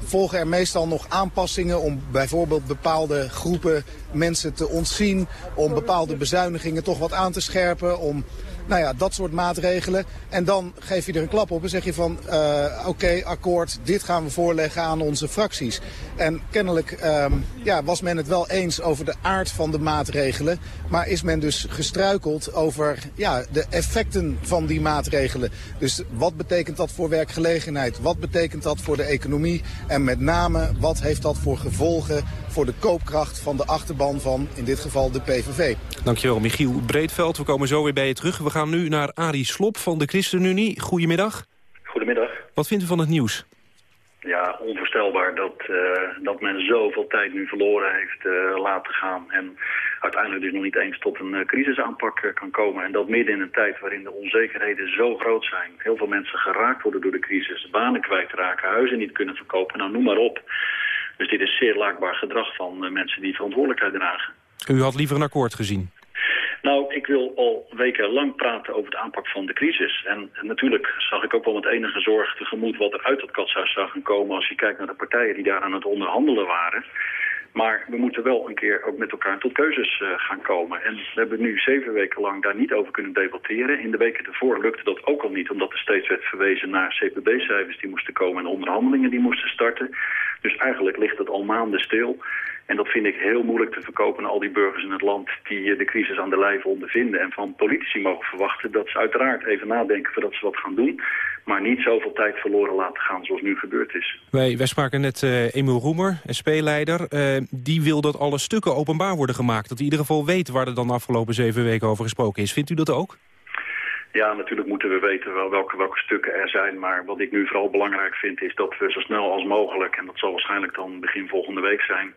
volgen er meestal nog aanpassingen om bijvoorbeeld bepaalde groepen mensen te ontzien. Om bepaalde bezuinigingen toch wat aan te scherpen. Om nou ja, dat soort maatregelen. En dan geef je er een klap op en zeg je van uh, oké, akkoord, dit gaan we voorleggen aan onze fracties. En kennelijk um, ja, was men het wel eens over de aard van de maatregelen. Maar is men dus gestruikeld over ja, de effecten van die maatregelen. Dus wat betekent dat voor werkgelegenheid? Wat betekent dat voor de economie? En met name, wat heeft dat voor gevolgen voor de koopkracht van de achterban van, in dit geval, de PVV? Dankjewel, Michiel Breedveld. We komen zo weer bij je terug. We gaan nu naar Arie Slop van de ChristenUnie. Goedemiddag. Goedemiddag. Wat vindt u van het nieuws? Ja, onvoorstelbaar dat, eh, dat men zoveel tijd nu verloren heeft eh, laten gaan. En uiteindelijk dus nog niet eens tot een eh, crisisaanpak kan komen. En dat midden in een tijd waarin de onzekerheden zo groot zijn. Heel veel mensen geraakt worden door de crisis, banen kwijtraken, huizen niet kunnen verkopen, nou noem maar op. Dus dit is zeer laakbaar gedrag van eh, mensen die verantwoordelijkheid dragen. U had liever een akkoord gezien. Nou, ik wil al wekenlang praten over de aanpak van de crisis. En, en natuurlijk zag ik ook wel met enige zorg tegemoet wat er uit dat katshuis zou gaan komen... als je kijkt naar de partijen die daar aan het onderhandelen waren. Maar we moeten wel een keer ook met elkaar tot keuzes uh, gaan komen. En we hebben nu zeven weken lang daar niet over kunnen debatteren. In de weken ervoor lukte dat ook al niet, omdat er steeds werd verwezen naar CPB-cijfers die moesten komen en onderhandelingen die moesten starten. Dus eigenlijk ligt het al maanden stil. En dat vind ik heel moeilijk te verkopen aan al die burgers in het land die de crisis aan de lijve ondervinden. En van politici mogen verwachten dat ze uiteraard even nadenken voordat ze wat gaan doen. Maar niet zoveel tijd verloren laten gaan zoals nu gebeurd is. Wij, wij spraken net uh, Emiel Roemer, SP-leider. Uh, die wil dat alle stukken openbaar worden gemaakt. Dat hij in ieder geval weet waar er dan de afgelopen zeven weken over gesproken is. Vindt u dat ook? Ja, natuurlijk moeten we weten wel welke, welke stukken er zijn. Maar wat ik nu vooral belangrijk vind is dat we zo snel als mogelijk... en dat zal waarschijnlijk dan begin volgende week zijn...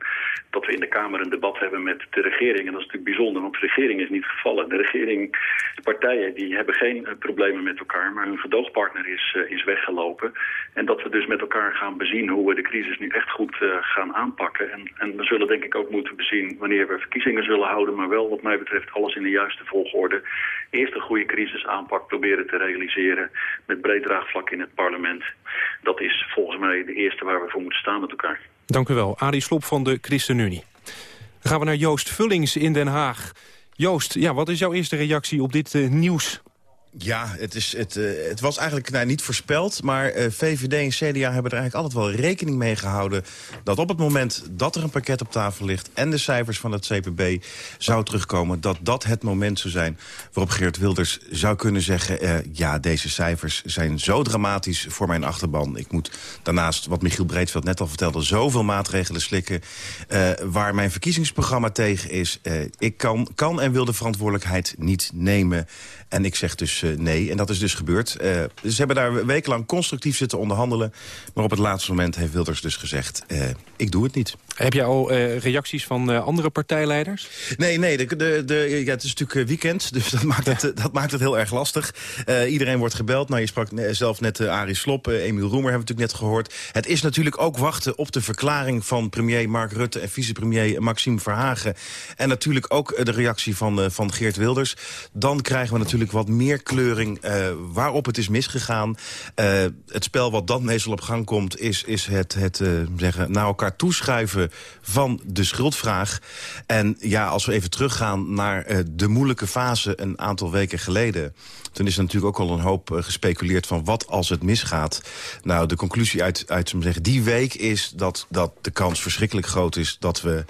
dat we in de Kamer een debat hebben met de regering. En dat is natuurlijk bijzonder, want de regering is niet gevallen. De regering, de partijen, die hebben geen uh, problemen met elkaar... maar hun gedoogpartner is, uh, is weggelopen. En dat we dus met elkaar gaan bezien hoe we de crisis nu echt goed uh, gaan aanpakken. En, en we zullen denk ik ook moeten bezien wanneer we verkiezingen zullen houden... maar wel wat mij betreft alles in de juiste volgorde. Eerst een goede crisis aanpakken proberen te realiseren met breed draagvlak in het parlement. Dat is volgens mij de eerste waar we voor moeten staan met elkaar. Dank u wel. Arie Slop van de ChristenUnie. Dan gaan we naar Joost Vullings in Den Haag. Joost, ja, wat is jouw eerste reactie op dit uh, nieuws? Ja, het, is, het, uh, het was eigenlijk nou, niet voorspeld, maar uh, VVD en CDA hebben er eigenlijk altijd wel rekening mee gehouden... dat op het moment dat er een pakket op tafel ligt en de cijfers van het CPB zou terugkomen... dat dat het moment zou zijn waarop Geert Wilders zou kunnen zeggen... Uh, ja, deze cijfers zijn zo dramatisch voor mijn achterban. Ik moet daarnaast, wat Michiel Breedveld net al vertelde, zoveel maatregelen slikken... waar mijn verkiezingsprogramma tegen is. ik kan, kan en wil de verantwoordelijkheid niet nemen. En ik zeg dus uh, nee. En dat is dus gebeurd. Uh, ze hebben daar wekenlang constructief zitten onderhandelen. Maar op het laatste moment heeft Wilders dus gezegd... Uh, ik doe het niet. Heb jij al reacties van andere partijleiders? Nee, nee de, de, de, ja, het is natuurlijk weekend. (laughs) Dus dat maakt, het, dat maakt het heel erg lastig. iedereen wordt gebeld. Nou, je sprak zelf net Arie Slop. Emiel Roemer hebben we natuurlijk net gehoord. Het is natuurlijk ook wachten op de verklaring van premier Mark Rutte... en vicepremier Maxime Verhagen. En natuurlijk ook de reactie van, van Geert Wilders. Dan krijgen we natuurlijk wat meer kleuring uh, waarop het is misgegaan. Uh, het spel wat dan meestal op gang komt... is, is het, het uh, zeggen, naar elkaar toeschuiven van de schuldvraag. En ja, als we even teruggaan naar de moeilijke fase een aantal weken geleden... toen is er natuurlijk ook al een hoop gespeculeerd van wat als het misgaat. Nou, de conclusie uit, uit zeggen, die week is dat, dat de kans verschrikkelijk groot is... dat we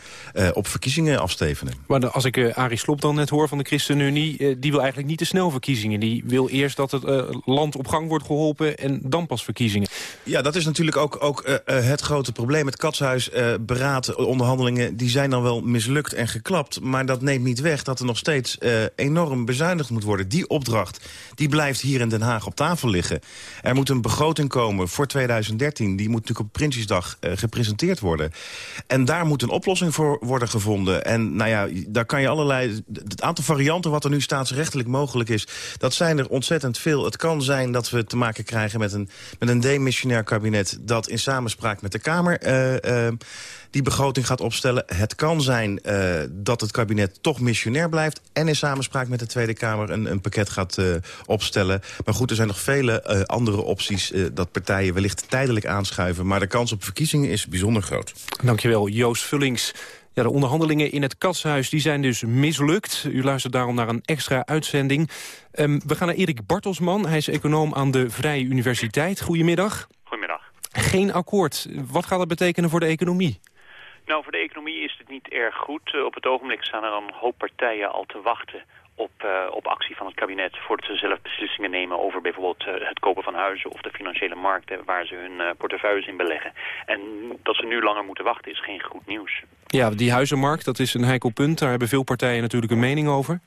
op verkiezingen afstevenen. Maar als ik Arie Slob dan net hoor van de ChristenUnie... die wil eigenlijk niet te snel verkiezingen. Die wil eerst dat het uh, land op gang wordt geholpen en dan pas verkiezingen. Ja, dat is natuurlijk ook, ook uh, het grote probleem. Het katshuis uh, beraad, onderhandelingen, die zijn dan wel mislukt en geklapt. Maar dat neemt niet weg dat er nog steeds enorm bezuinigd moet worden. Die opdracht, die blijft hier in Den Haag op tafel liggen. Er moet een begroting komen voor 2013. Die moet natuurlijk op Prinsjesdag gepresenteerd worden. En daar moet een oplossing voor worden gevonden. En nou ja, daar kan je allerlei... Het aantal varianten wat er nu staatsrechtelijk mogelijk is... Dat zijn er ontzettend veel. Het kan zijn dat we te maken krijgen met een, met een demissionair kabinet... dat in samenspraak met de Kamer... Uh, uh, die begroting gaat opstellen. Het kan zijn uh, dat het kabinet toch missionair blijft... en in samenspraak met de Tweede Kamer een, een pakket gaat opstellen. Maar goed, er zijn nog vele andere opties... dat partijen wellicht tijdelijk aanschuiven. Maar de kans op verkiezingen is bijzonder groot. Dankjewel, Joost Vullings. Ja, de onderhandelingen in het Katshuis die zijn dus mislukt. U luistert daarom naar een extra uitzending. Um, we gaan naar Erik Bartelsman. Hij is econoom aan de Vrije Universiteit. Goedemiddag. Goedemiddag. Geen akkoord. Wat gaat dat betekenen voor de economie? Nou, voor de economie is het niet erg goed. Op het ogenblik staan er een hoop partijen al te wachten op, uh, op actie van het kabinet... voordat ze zelf beslissingen nemen over bijvoorbeeld uh, het kopen van huizen... of de financiële markten waar ze hun uh, portefeuilles in beleggen. En dat ze nu langer moeten wachten is geen goed nieuws. Ja, die huizenmarkt, dat is een heikel punt. Daar hebben veel partijen natuurlijk een mening over.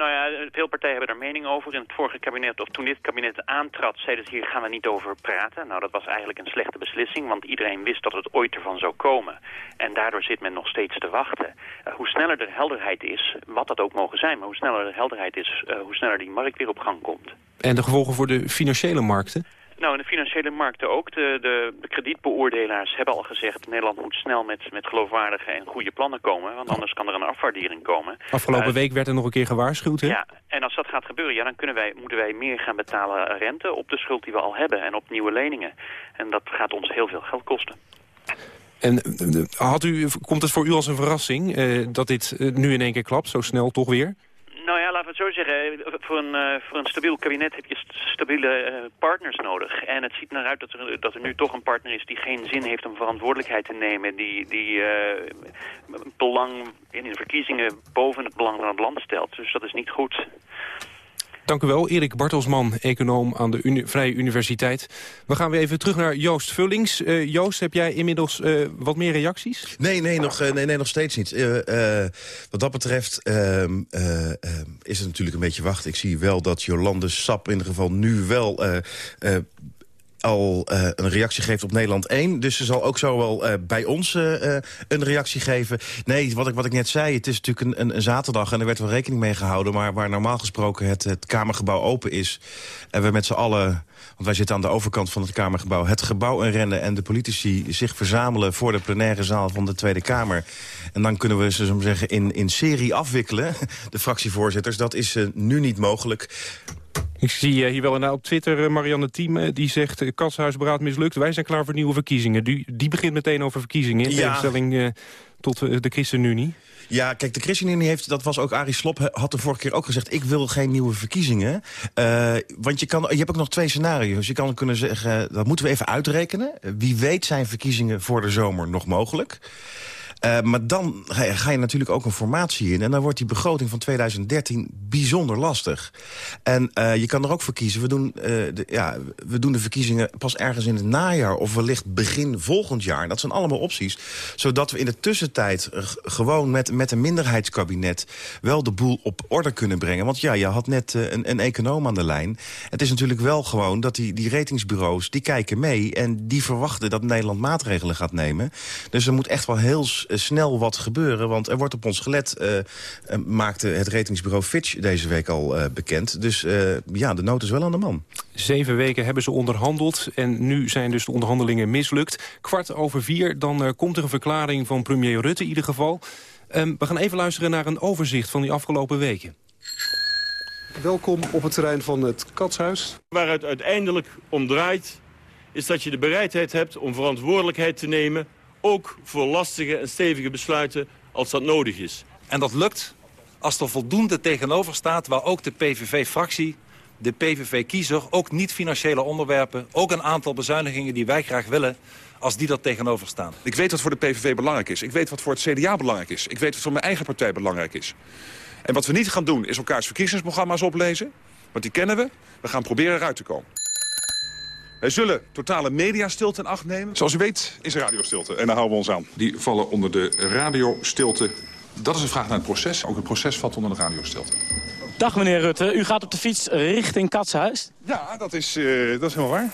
Nou ja, veel partijen hebben daar mening over. In het vorige kabinet, of toen dit kabinet aantrad, zeiden ze hier gaan we niet over praten. Nou, dat was eigenlijk een slechte beslissing, want iedereen wist dat het ooit ervan zou komen. En daardoor zit men nog steeds te wachten. Uh, hoe sneller er helderheid is, wat dat ook mogen zijn, maar hoe sneller er helderheid is, uh, hoe sneller die markt weer op gang komt. En de gevolgen voor de financiële markten? Nou, in de financiële markten ook. De, de, de, kredietbeoordelaars hebben al gezegd... Nederland moet snel met, met geloofwaardige en goede plannen komen... want anders kan er een afwaardering komen. Afgelopen uh, week werd er nog een keer gewaarschuwd, hè? Ja, en als dat gaat gebeuren, ja, dan kunnen wij, moeten wij meer gaan betalen rente... op de schuld die we al hebben en op nieuwe leningen. En dat gaat ons heel veel geld kosten. En had u, komt het voor u als een verrassing uh, dat dit uh, nu in één keer klapt, zo snel toch weer? Laten we het zo zeggen. Voor een, uh, voor een stabiel kabinet heb je stabiele uh, partners nodig. En het ziet eruit dat er, dat er nu toch een partner is die geen zin heeft om verantwoordelijkheid te nemen. Die, die belang in de verkiezingen boven het belang van het land stelt. Dus dat is niet goed. Dank u wel, Erik Bartelsman, econoom aan de Vrije Universiteit. We gaan weer even terug naar Joost Vullings. Uh, Joost, heb jij inmiddels uh, wat meer reacties? Nee, nee, nog, uh, nee, nee, nog steeds niet. wat dat betreft ehm, is het natuurlijk een beetje wachten. Ik zie wel dat Jolande Sap in ieder geval nu wel al uh, een reactie geeft op Nederland 1. Dus ze zal ook zo wel uh, bij ons uh, een reactie geven. Nee, wat ik, wat ik net zei, het is natuurlijk een, een, een, zaterdag... en er werd wel rekening mee gehouden... maar waar normaal gesproken het, het Kamergebouw open is... en we met z'n allen, want wij zitten aan de overkant van het Kamergebouw... het gebouw inrennen en de politici zich verzamelen... voor de plenaire zaal van de Tweede Kamer. En dan kunnen we ze, zo zeggen, in, in serie afwikkelen, de fractievoorzitters. Dat is nu niet mogelijk. Ik zie hier wel nou op Twitter Marianne Thieme, die zegt... Katshuisberaad mislukt, wij zijn klaar voor nieuwe verkiezingen. Die, die begint meteen over verkiezingen, in ja. tegenstelling uh, tot uh, de ChristenUnie. Ja, kijk, de ChristenUnie heeft, dat was ook Arie Slob, had de vorige keer ook gezegd... ik wil geen nieuwe verkiezingen. Uh, want je, kan, je hebt ook nog twee scenario's. Je kan kunnen zeggen, dat moeten we even uitrekenen. Wie weet zijn verkiezingen voor de zomer nog mogelijk. Uh, maar dan ga je, natuurlijk ook een formatie in. En dan wordt die begroting van 2013 bijzonder lastig. En uh, je kan er ook voor kiezen. We doen, uh, de, ja, we doen de verkiezingen pas ergens in het najaar... of wellicht begin volgend jaar. Dat zijn allemaal opties. Zodat we in de tussentijd gewoon met, met een minderheidskabinet... wel de boel op orde kunnen brengen. Want ja, je had net een, een econoom aan de lijn. Het is natuurlijk wel gewoon dat die, die ratingsbureaus... die kijken mee en die verwachten dat Nederland maatregelen gaat nemen. Dus er moet echt wel heel snel wat gebeuren. Want er wordt op ons gelet, uh, maakte het ratingsbureau Fitch deze week al uh, bekend. Dus uh, ja, de nood is wel aan de man. Zeven weken hebben ze onderhandeld en nu zijn dus de onderhandelingen mislukt. Kwart over vier, dan komt er een verklaring van premier Rutte in ieder geval. Um, we gaan even luisteren naar een overzicht van die afgelopen weken. Welkom op het terrein van het Katshuis. Waar het uiteindelijk om draait, is dat je de bereidheid hebt om verantwoordelijkheid te nemen ook voor lastige en stevige besluiten als dat nodig is. En dat lukt als er voldoende tegenover staat waar ook de PVV-fractie, de PVV-kiezer... ook niet-financiële onderwerpen, ook een aantal bezuinigingen die wij graag willen als die er tegenover staan. Ik weet wat voor de PVV belangrijk is. Ik weet wat voor het CDA belangrijk is. Ik weet wat voor mijn eigen partij belangrijk is. En wat we niet gaan doen is elkaars verkiezingsprogramma's oplezen. Want die kennen we. We gaan proberen eruit te komen. Wij zullen totale mediastilte in acht nemen. Zoals u weet is er radiostilte en daar houden we ons aan. Die vallen onder de radiostilte. Dat is een vraag naar het proces. Ook het proces valt onder de radiostilte. Dag meneer Rutte, u gaat op de fiets richting Katshuis. Ja, dat is, uh, dat is helemaal waar.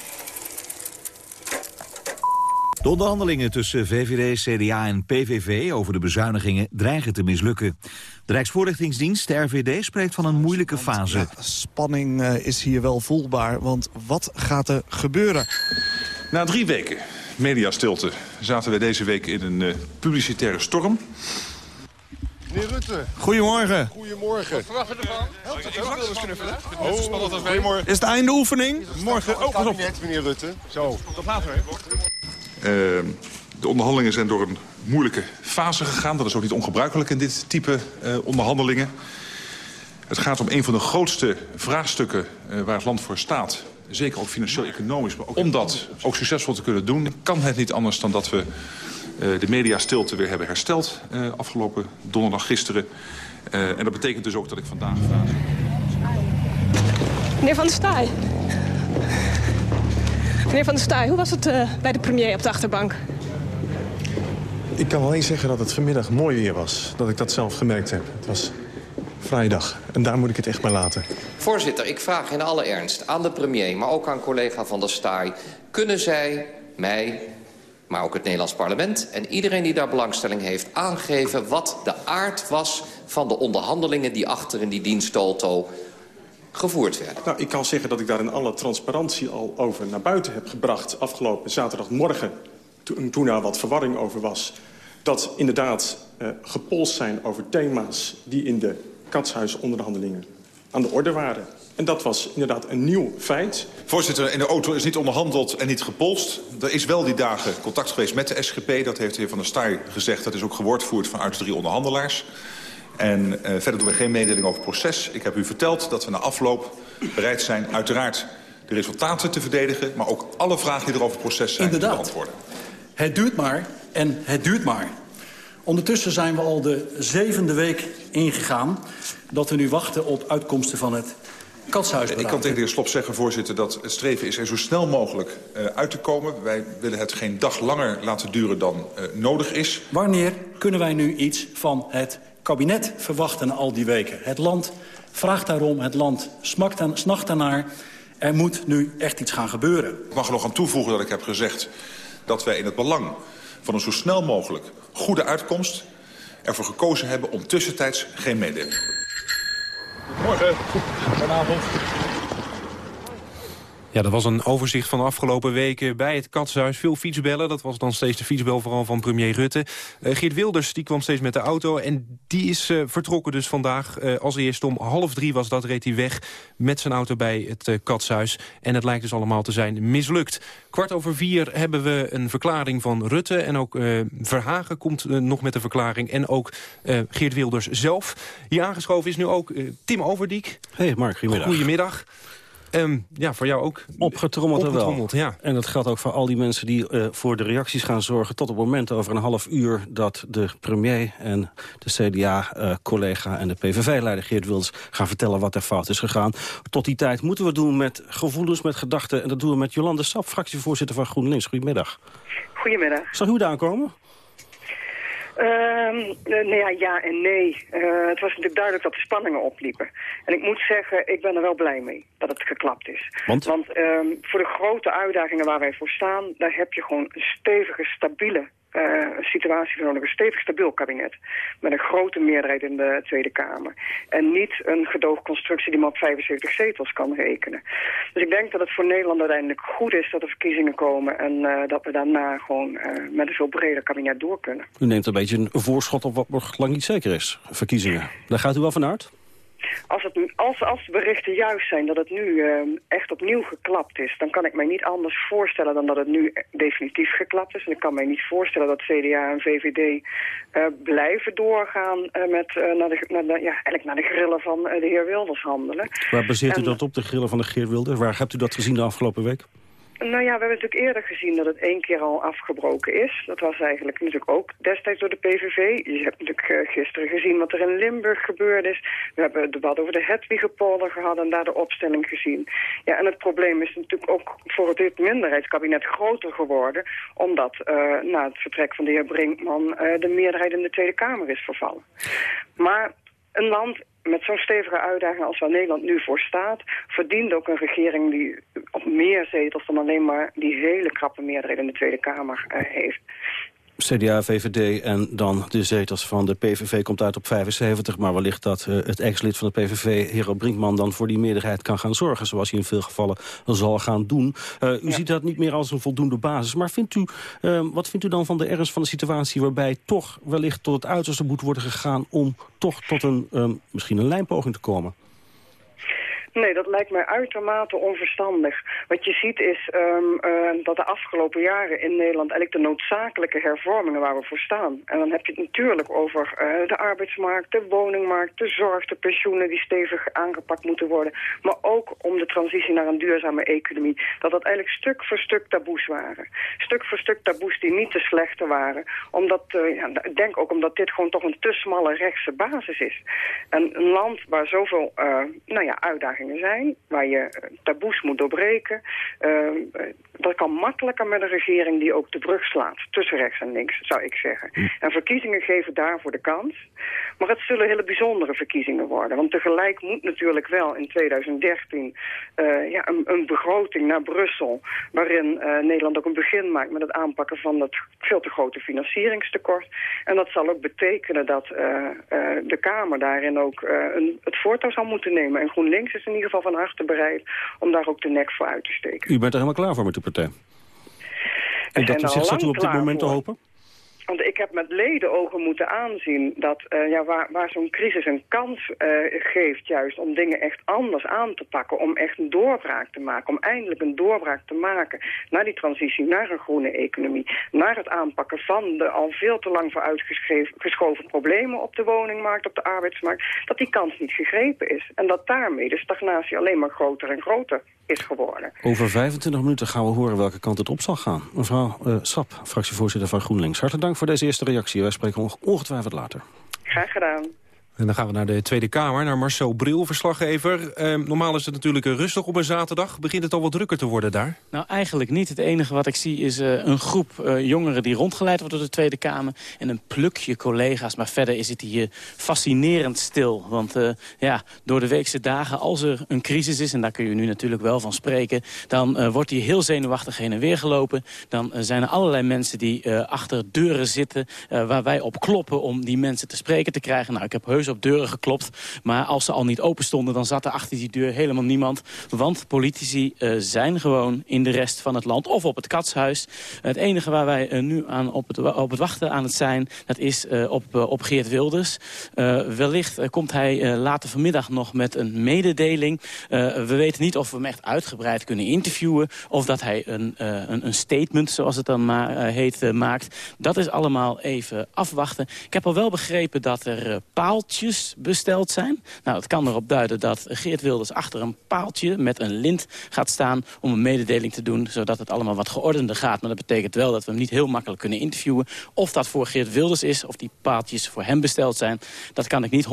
De onderhandelingen tussen VVD, CDA en PVV over de bezuinigingen dreigen te mislukken. De Rijksvoorlichtingsdienst, de RVD, spreekt van een moeilijke fase. Ja, spanning uh, is hier wel voelbaar, want wat gaat er gebeuren? Na drie weken mediastilte zaten we deze week in een uh, publicitaire storm. Meneer Rutte. Goedemorgen. Goedemorgen. Wat ervan? Helpt het ook knuffelen? Oh, goedemorgen. Is het einde oefening? Morgen. Oh, pas op. meneer Rutte. Zo. Tot later? Uh, de onderhandelingen zijn door een moeilijke fase gegaan. Dat is ook niet ongebruikelijk in dit type uh, onderhandelingen. Het gaat om een van de grootste vraagstukken uh, waar het land voor staat. Zeker ook financieel-economisch. Maar ook om dat ook succesvol te kunnen doen... kan het niet anders dan dat we uh, de mediastilte weer hebben hersteld... afgelopen donderdag gisteren. en dat betekent dus ook dat ik vandaag vraag... Meneer Van der Staaij. Meneer Van der Staaij, hoe was het uh, bij de premier op de achterbank? Ik kan alleen zeggen dat het vanmiddag mooi weer was. Dat ik dat zelf gemerkt heb. Het was vrijdag. En daar moet ik het echt bij laten. Voorzitter, ik vraag in alle ernst aan de premier, maar ook aan collega Van der Staaij... kunnen zij mij, maar ook het Nederlands parlement... en iedereen die daar belangstelling heeft aangeven... wat de aard was van de onderhandelingen die achter in die dienstauto gevoerd werden. Nou, ik kan zeggen dat ik daar in alle transparantie al over naar buiten heb gebracht... afgelopen zaterdagmorgen, toen, toen daar wat verwarring over was... dat inderdaad uh, gepolst zijn over thema's die in de katshuisonderhandelingen aan de orde waren. En dat was inderdaad een nieuw feit. Voorzitter, in de auto is niet onderhandeld en niet gepolst. Er is wel die dagen contact geweest met de SGP. Dat heeft de heer Van der Staaij gezegd. Dat is ook gewoordvoerd vanuit de drie onderhandelaars. En uh, verder doen we geen mededeling over het proces. Ik heb u verteld dat we na afloop bereid zijn uiteraard de resultaten te verdedigen... maar ook alle vragen die er over het proces zijn Inderdaad. te beantwoorden. Het duurt maar en het duurt maar. Ondertussen zijn we al de zevende week ingegaan... dat we nu wachten op uitkomsten van het katshuisberaad. Ik kan tegen de heer Slop zeggen, voorzitter, dat het streven is er zo snel mogelijk uh, uit te komen. Wij willen het geen dag langer laten duren dan uh, nodig is. Wanneer kunnen wij nu iets van het kabinet verwachten al die weken? Het land vraagt daarom, het land smakt aan, snacht daarnaar. Er moet nu echt iets gaan gebeuren. Ik mag er nog aan toevoegen dat ik heb gezegd dat wij in het belang van een zo snel mogelijk goede uitkomst ervoor gekozen hebben om tussentijds geen mededeling. Morgen. Goedenavond. Ja, dat was een overzicht van de afgelopen weken bij het Katshuis. Veel fietsbellen, dat was dan steeds de fietsbel vooral van premier Rutte. Uh, Geert Wilders die kwam steeds met de auto en die is uh, vertrokken dus vandaag. Uh, als eerste om half drie was dat, reed hij weg met zijn auto bij het Katshuis. En het lijkt dus allemaal te zijn mislukt. Kwart over vier hebben we een verklaring van Rutte. En ook Verhagen komt nog met een verklaring. En ook Geert Wilders zelf. Hier aangeschoven is nu ook Tim Overdiek. Hey Mark, goedemiddag. Goedemiddag. Um, ja, voor jou ook. Opgetrommeld, Opgetrommeld wel. Ja. En dat geldt ook voor al die mensen die uh, voor de reacties gaan zorgen... tot het moment over een half uur dat de premier en de CDA-collega... Uh, en de PVV-leider Geert Wilders gaan vertellen wat er fout is gegaan. Tot die tijd moeten we doen met gevoelens, met gedachten... en dat doen we met Jolande Sap, fractievoorzitter van GroenLinks. Goedemiddag. Goedemiddag. Zag u het aankomen? Nou ja, ja en nee. Uh, het was natuurlijk duidelijk dat de spanningen opliepen. En ik moet zeggen, ik ben er wel blij mee dat het geklapt is. Want? Want um, voor de grote uitdagingen waar wij voor staan... daar heb je gewoon een stevige, stabiele uh, situatie nodig. Een stevig stabiel kabinet. Met een grote meerderheid in de Tweede Kamer. En niet een gedoogconstructie die maar op 75 zetels kan rekenen. Dus ik denk dat het voor Nederland uiteindelijk goed is dat er verkiezingen komen. En uh, dat we daarna gewoon uh, met een veel breder kabinet door kunnen. U neemt een beetje een voorschot op wat nog lang niet zeker is. Verkiezingen. Daar gaat u wel vanuit? Als, het, als, als de berichten juist zijn dat het nu uh, echt opnieuw geklapt is... dan kan ik mij niet anders voorstellen dan dat het nu definitief geklapt is. En ik kan mij niet voorstellen dat CDA en VVD uh, blijven doorgaan... Uh, met naar de, naar de, ja, eigenlijk naar de grillen van de heer Wilders handelen. Waar baseert en, u dat op, de grillen van de heer Wilders? Waar hebt u dat gezien de afgelopen week? Nou ja, we hebben natuurlijk eerder gezien dat het één keer al afgebroken is. Dat was eigenlijk natuurlijk ook destijds door de PVV. Je hebt natuurlijk uh, gisteren gezien wat er in Limburg gebeurd is. We hebben het debat over de Hedwigepolder gehad en daar de opstelling gezien. Ja, en het probleem is natuurlijk ook voor dit minderheidskabinet groter geworden. Omdat uh, na het vertrek van de heer Brinkman uh, de meerderheid in de Tweede Kamer is vervallen. Maar een land met zo'n stevige uitdaging als waar Nederland nu voor staat... verdient ook een regering die op meer zetels dan alleen maar... die hele krappe meerderheid in de Tweede Kamer uh, heeft. CDA, VVD en dan de zetels van de PVV komt uit op 75... maar wellicht dat uh, het ex-lid van de PVV, Hero Brinkman... dan voor die meerderheid kan gaan zorgen, zoals hij in veel gevallen zal gaan doen. Uh, u ja. ziet dat niet meer als een voldoende basis. Maar vindt u, uh, wat vindt u dan van de ernst van de situatie... waarbij toch wellicht tot het uiterste moet worden gegaan... om toch tot een, um, misschien een lijnpoging te komen? Nee, dat lijkt mij uitermate onverstandig. Wat je ziet is um, uh, dat de afgelopen jaren in Nederland... eigenlijk de noodzakelijke hervormingen waar we voor staan. En dan heb je het natuurlijk over uh, de arbeidsmarkt, de woningmarkt... de zorg, de pensioenen die stevig aangepakt moeten worden. Maar ook om de transitie naar een duurzame economie. Dat dat eigenlijk stuk voor stuk taboes waren. Stuk voor stuk taboes die niet te slechte waren. Omdat, uh, ja, denk ook omdat dit gewoon toch een te smalle rechtse basis is. En een land waar zoveel nou ja, uitdagingen uitdagingen zijn, waar je eh, taboes moet doorbreken. Uh, dat kan makkelijker met een regering die ook de brug slaat tussen rechts en links, zou ik zeggen. Hm. En verkiezingen geven daarvoor de kans. Maar het zullen hele bijzondere verkiezingen worden. Want tegelijk moet natuurlijk wel in 2013 uh, ja, een, een, begroting naar Brussel... waarin uh, Nederland ook een begin maakt met het aanpakken van dat veel te grote financieringstekort. En dat zal ook betekenen dat de Kamer daarin ook een, het voortouw zal moeten nemen. En GroenLinks is in ieder geval van harte bereid om daar ook de nek voor uit te steken. U bent er helemaal klaar voor met de partij? En dat er zit u op dit moment te hopen? Want ik heb met ledenogen moeten aanzien dat uh, ja, waar, waar zo'n crisis een kans uh, geeft juist om dingen echt anders aan te pakken, om echt een doorbraak te maken, om eindelijk een doorbraak te maken naar die transitie, naar een groene economie, naar het aanpakken van de al veel te lang vooruitgeschoven problemen op de woningmarkt, op de arbeidsmarkt, dat die kans niet gegrepen is. En dat daarmee de stagnatie alleen maar groter en groter is geworden. Over 25 minuten gaan we horen welke kant het op zal gaan. Mevrouw uh, Sap, fractievoorzitter van GroenLinks. Hartelijk dank voor deze eerste reactie. Wij spreken ongetwijfeld later. Graag gedaan. En dan gaan we naar de Tweede Kamer, naar Marcel Bril, verslaggever. Eh, normaal is het natuurlijk rustig op een zaterdag. Begint het al wat drukker te worden daar? Nou, eigenlijk niet. Het enige wat ik zie is uh, een groep uh, jongeren die rondgeleid wordt door de Tweede Kamer. En een plukje collega's. Maar verder is het hier fascinerend stil. Want ja, door de weekse dagen, als er een crisis is... en daar kun je nu natuurlijk wel van spreken... dan wordt hier heel zenuwachtig heen en weer gelopen. Dan zijn er allerlei mensen die achter deuren zitten... waar wij op kloppen om die mensen te spreken te krijgen. Nou, ik heb heus op deuren geklopt. Maar als ze al niet open stonden, dan zat er achter die deur helemaal niemand. Want politici uh, zijn gewoon in de rest van het land of op het katshuis. Het enige waar wij uh, nu aan op het, op het wachten aan het zijn, dat is uh, op, op Geert Wilders. wellicht komt hij later vanmiddag nog met een mededeling. we weten niet of we hem echt uitgebreid kunnen interviewen. Of dat hij een, een, een statement, zoals het dan maar heet, maakt. Dat is allemaal even afwachten. Ik heb al wel begrepen dat er paaltjes besteld zijn. Nou, het kan erop duiden dat Geert Wilders achter een paaltje met een lint gaat staan... om een mededeling te doen, zodat het allemaal wat geordender gaat. Maar dat betekent wel dat we hem niet heel makkelijk kunnen interviewen. Of dat voor Geert Wilders is, of die paaltjes voor hem besteld zijn... dat kan ik niet 100%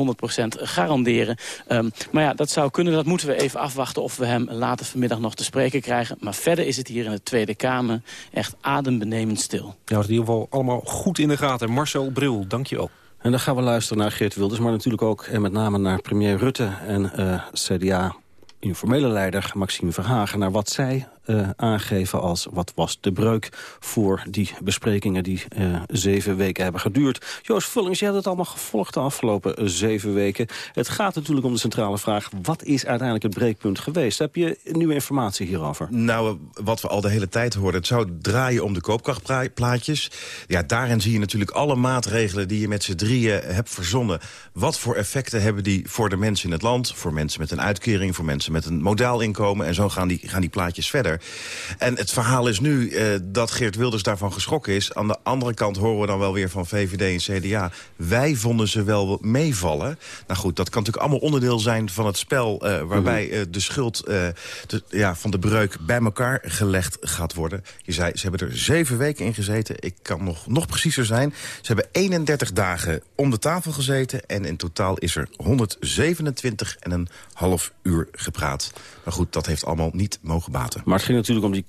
garanderen. Um, maar ja, dat zou kunnen. Dat moeten we even afwachten of we hem later vanmiddag nog te spreken krijgen. Maar verder is het hier in de Tweede Kamer echt adembenemend stil. Ja, in ieder geval allemaal goed in de gaten. Marcel Bril, dank je wel. En dan gaan we luisteren naar Geert Wilders, maar natuurlijk ook en met name naar premier Rutte en uh, CDA informele leider Maxime Verhagen... naar wat zij uh, aangeven als wat was de breuk voor die besprekingen die uh, zeven weken hebben geduurd. Joost Vullings, jij hebt het allemaal gevolgd de afgelopen uh, zeven weken. Het gaat natuurlijk om de centrale vraag, wat is uiteindelijk het breekpunt geweest? Heb je nieuwe informatie hierover? Nou, wat we al de hele tijd hoorden, het zou draaien om de koopkrachtplaatjes. Ja, daarin zie je natuurlijk alle maatregelen die je met z'n drieën hebt verzonnen. Wat voor effecten hebben die voor de mensen in het land, voor mensen met een uitkering, voor mensen met een modaal inkomen en zo gaan die, gaan die plaatjes verder. En het verhaal is nu uh, dat Geert Wilders daarvan geschrokken is. Aan de andere kant horen we dan wel weer van VVD en CDA... wij vonden ze wel meevallen. Nou goed, dat kan natuurlijk allemaal onderdeel zijn van het spel... Uh, waarbij uh, de schuld de, ja, van de breuk bij elkaar gelegd gaat worden. Je zei, ze hebben er zeven weken in gezeten. Ik kan nog, nog preciezer zijn. Ze hebben 31 dagen om de tafel gezeten... en in totaal is er 127 en een half uur gepraat. Maar goed, dat heeft allemaal niet mogen baten. Maar het ging natuurlijk om die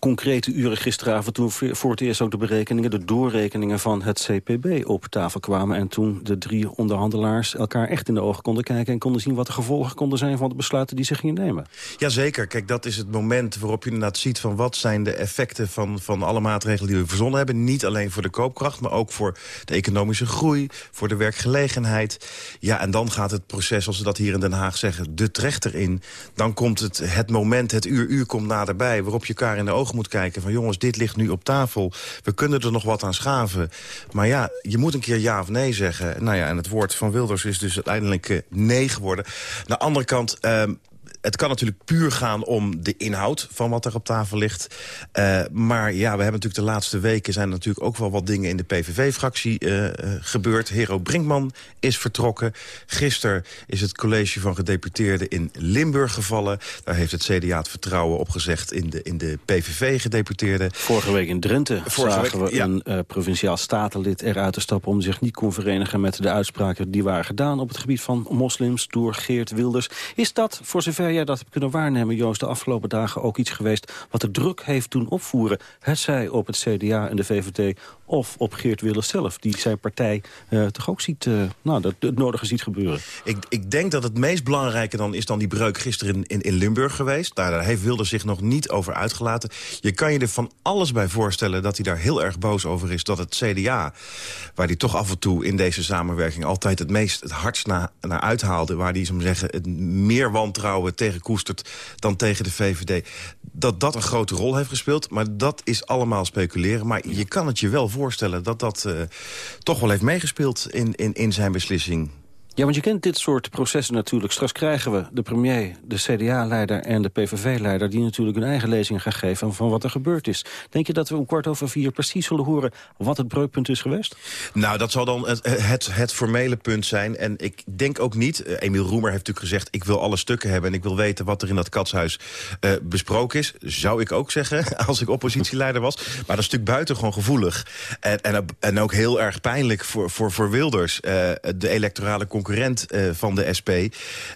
concrete uren gisteravond... toen voor het eerst ook de berekeningen, de doorrekeningen van het CPB op tafel kwamen. En toen de drie onderhandelaars elkaar echt in de ogen konden kijken... en konden zien wat de gevolgen konden zijn van de besluiten die ze gingen nemen. Jazeker, kijk, dat is het moment waarop je inderdaad ziet... van wat zijn de effecten van, van alle maatregelen die we verzonnen hebben. Niet alleen voor de koopkracht, maar ook voor de economische groei... voor de werkgelegenheid. Ja, en dan gaat het proces, als ze dat hier in Den Haag zeggen... de trechter in. Dan komt het, het moment, het uur, uur komt naderbij... waarop je elkaar in de ogen moet kijken van... jongens, dit ligt nu op tafel, we kunnen er nog wat aan schaven. Maar ja, je moet een keer ja of nee zeggen. Nou ja, en het woord van Wilders is dus uiteindelijk uh, nee geworden. Aan de andere kant... Uh, het kan natuurlijk puur gaan om de inhoud van wat er op tafel ligt. Uh, maar ja, we hebben natuurlijk de laatste weken... zijn er natuurlijk ook wel wat dingen in de PVV-fractie uh, uh, gebeurd. Hero Brinkman is vertrokken. Gisteren is het college van gedeputeerden in Limburg gevallen. Daar heeft het CDA het vertrouwen opgezegd in de, in de PVV-gedeputeerden. Vorige week in Drenthe Vorige zagen week, we ja. een provinciaal statenlid eruit te stappen... om zich niet kon verenigen met de uitspraken die waren gedaan... op het gebied van moslims door Geert Wilders. Is dat, voor zover zover jij dat hebt kunnen waarnemen, Joost, de afgelopen dagen ook iets geweest... wat de druk heeft doen opvoeren, hetzij op het CDA en de VVD... of op Geert zelf, die zijn partij uh, toch ook ziet, uh, nou, dat, het nodige ziet gebeuren. Ik, ik denk dat het meest belangrijke dan is dan die breuk gisteren in, in, Limburg geweest. Daar, heeft Wilders zich nog niet over uitgelaten. Je kan je er van alles bij voorstellen dat hij daar heel erg boos over is... dat het CDA, waar hij toch af en toe in deze samenwerking... altijd het meest het hardst naar, naar uithaalde... waar hij, zou zeggen, het meer wantrouwen tegen koestert dan tegen de VVD... dat dat een grote rol heeft gespeeld. Maar dat is allemaal speculeren. Maar je kan het je wel voorstellen dat dat uh, toch wel heeft meegespeeld in, in, in zijn beslissing. Ja, want je kent dit soort processen natuurlijk. Straks krijgen we de premier, de CDA-leider en de PVV-leider... die natuurlijk hun eigen lezing gaan geven van wat er gebeurd is. Denk je dat we om kwart over vier precies zullen horen... wat het breukpunt is geweest? Nou, dat zal dan het, het, formele punt zijn. En ik denk ook niet... Uh, Emiel Roemer heeft natuurlijk gezegd... ik wil alle stukken hebben en ik wil weten wat er in dat katshuis uh, besproken is. Zou ik ook zeggen, (laughs) als ik oppositieleider was. Maar dat is natuurlijk buitengewoon gevoelig. En, en, ook heel erg pijnlijk voor, voor, voor Wilders. Uh, de electorale concurrent uh, van de SP...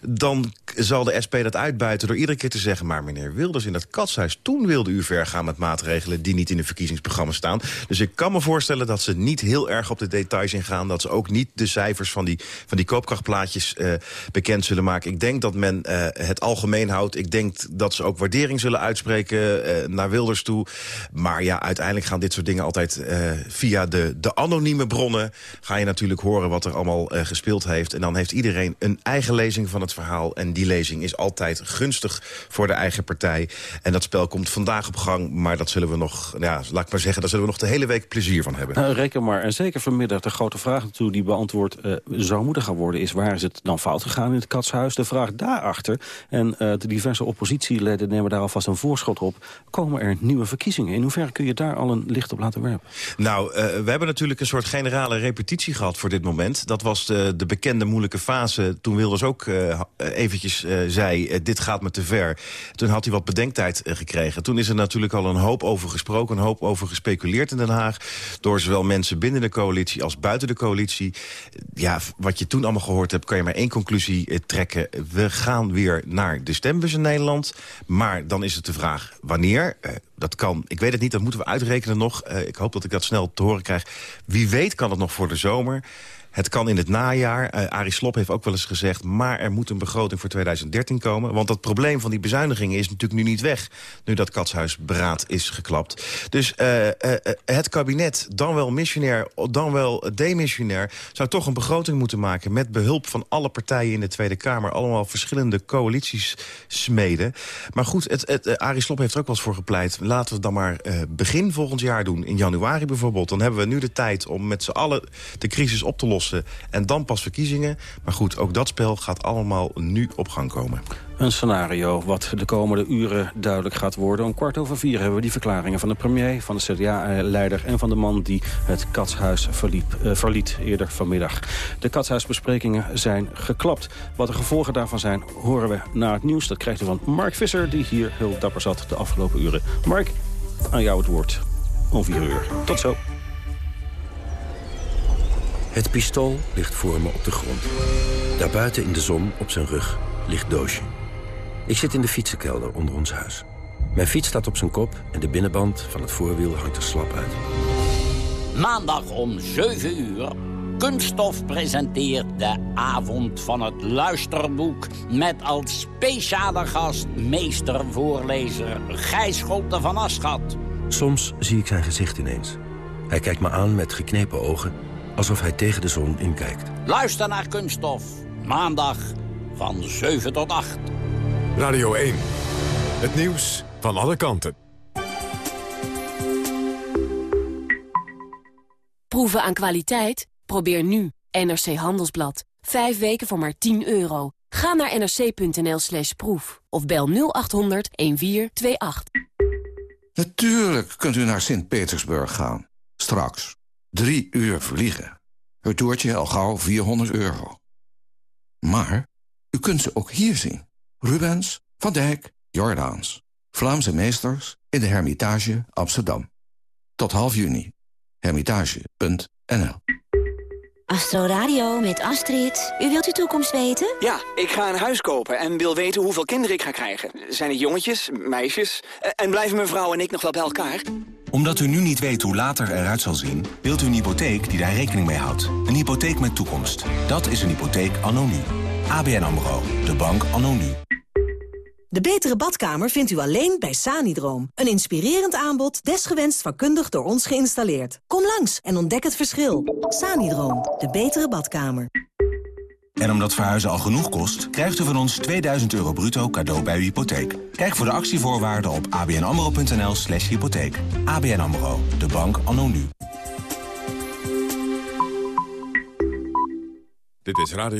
dan zal de SP dat uitbuiten door iedere keer te zeggen... maar meneer Wilders in dat katshuis, toen wilde u ver gaan met maatregelen... die niet in de verkiezingsprogramma staan. Dus ik kan me voorstellen dat ze niet heel erg op de details ingaan... dat ze ook niet de cijfers van die, van die koopkrachtplaatjes uh, bekend zullen maken. Ik denk dat men uh, het algemeen houdt. Ik denk dat ze ook waardering zullen uitspreken naar Wilders toe. Maar ja, uiteindelijk gaan dit soort dingen altijd via de, de anonieme bronnen... ga je natuurlijk horen wat er allemaal gespeeld heeft en dan heeft iedereen een eigen lezing van het verhaal. En die lezing is altijd gunstig voor de eigen partij. En dat spel komt vandaag op gang. Maar dat zullen we nog, ja, laat ik maar zeggen... daar zullen we nog de hele week plezier van hebben. Nou, reken maar. En zeker vanmiddag de grote vraag natuurlijk die beantwoord uh, zou moeten gaan worden... is waar is het dan fout gegaan in het katshuis? De vraag daarachter, en uh, de diverse oppositieleden nemen daar alvast een voorschot op... komen er nieuwe verkiezingen? In hoeverre kun je daar al een licht op laten werpen? Nou, uh, we hebben natuurlijk een soort generale repetitie gehad voor dit moment. Dat was de, de bekende moeilijke fase. Toen Wilders ook uh, eventjes uh, zei, uh, dit gaat me te ver. Toen had hij wat bedenktijd gekregen. Toen is er natuurlijk al een hoop over gesproken, een hoop over gespeculeerd in Den Haag. Door zowel mensen binnen de coalitie als buiten de coalitie. Ja, wat je toen allemaal gehoord hebt, kan je maar één conclusie trekken. We gaan weer naar de stembus in Nederland. Maar dan is het de vraag, wanneer? dat kan, ik weet het niet, dat moeten we uitrekenen nog. ik hoop dat ik dat snel te horen krijg. Wie weet kan het nog voor de zomer. Het kan in het najaar. Uh, Arie Slob heeft ook wel eens gezegd... maar er moet een begroting voor 2013 komen. Want dat probleem van die bezuinigingen is natuurlijk nu niet weg... nu dat katshuisberaad is geklapt. Dus uh, uh, het kabinet, dan wel missionair, dan wel demissionair... zou toch een begroting moeten maken... met behulp van alle partijen in de Tweede Kamer. Allemaal verschillende coalities smeden. Maar goed, het, het, Slob heeft er ook wel eens voor gepleit. Laten we het dan maar begin volgend jaar doen. In januari bijvoorbeeld. Dan hebben we nu de tijd om met z'n allen de crisis op te lossen en dan pas verkiezingen. Maar goed, ook dat spel gaat allemaal nu op gang komen. Een scenario wat de komende uren duidelijk gaat worden. Om kwart over vier hebben we die verklaringen van de premier, van de CDA-leider... en van de man die het katshuis verliep, uh, verliet eerder vanmiddag. De katshuisbesprekingen zijn geklapt. Wat de gevolgen daarvan zijn, horen we na het nieuws. Dat krijgt u van Mark Visser, die hier heel dapper zat de afgelopen uren. Mark, aan jou het woord. Om vier uur. Tot zo. Het pistool ligt voor me op de grond. Daarbuiten in de zon, op zijn rug, ligt Doosje. Ik zit in de fietsenkelder onder ons huis. Mijn fiets staat op zijn kop en de binnenband van het voorwiel hangt er slap uit. Maandag om 7 uur. Kunststof presenteert de avond van het luisterboek... met als speciale gast meestervoorlezer Gijs Scholte van Aschat. Soms zie ik zijn gezicht ineens. Hij kijkt me aan met geknepen ogen alsof hij tegen de zon inkijkt. Luister naar Kunststof. Maandag van 7 tot 8. Radio 1. Het nieuws van alle kanten. Proeven aan kwaliteit? Probeer nu NRC Handelsblad. Vijf weken voor maar 10 euro. Ga naar nrc.nl slash proef. Of bel 0800 1428. Natuurlijk kunt u naar Sint-Petersburg gaan. Straks. Drie uur vliegen. Het toertje al gauw 400 euro. Maar u kunt ze ook hier zien. Rubens, Van Dijk, Jordaans. Vlaamse meesters in de Hermitage Amsterdam. Tot half juni. Hermitage.nl Astro Radio met Astrid. U wilt uw toekomst weten? Ja, ik ga een huis kopen en wil weten hoeveel kinderen ik ga krijgen. Zijn het jongetjes, meisjes? En blijven mijn vrouw en ik nog wel bij elkaar? Omdat u nu niet weet hoe later eruit zal zien... wilt u een hypotheek die daar rekening mee houdt. Een hypotheek met toekomst. Dat is een hypotheek anno nu. ABN AMRO. De bank anno nu. De betere badkamer vindt u alleen bij Sanidroom. Een inspirerend aanbod, desgewenst vakkundig door ons geïnstalleerd. Kom langs en ontdek het verschil. Sanidroom, de betere badkamer. En omdat verhuizen al genoeg kost, krijgt u van ons 2000 euro bruto cadeau bij uw hypotheek. Kijk voor de actievoorwaarden op abnamro.nl slash hypotheek. ABN AMRO, de bank anno nu. Dit is Radio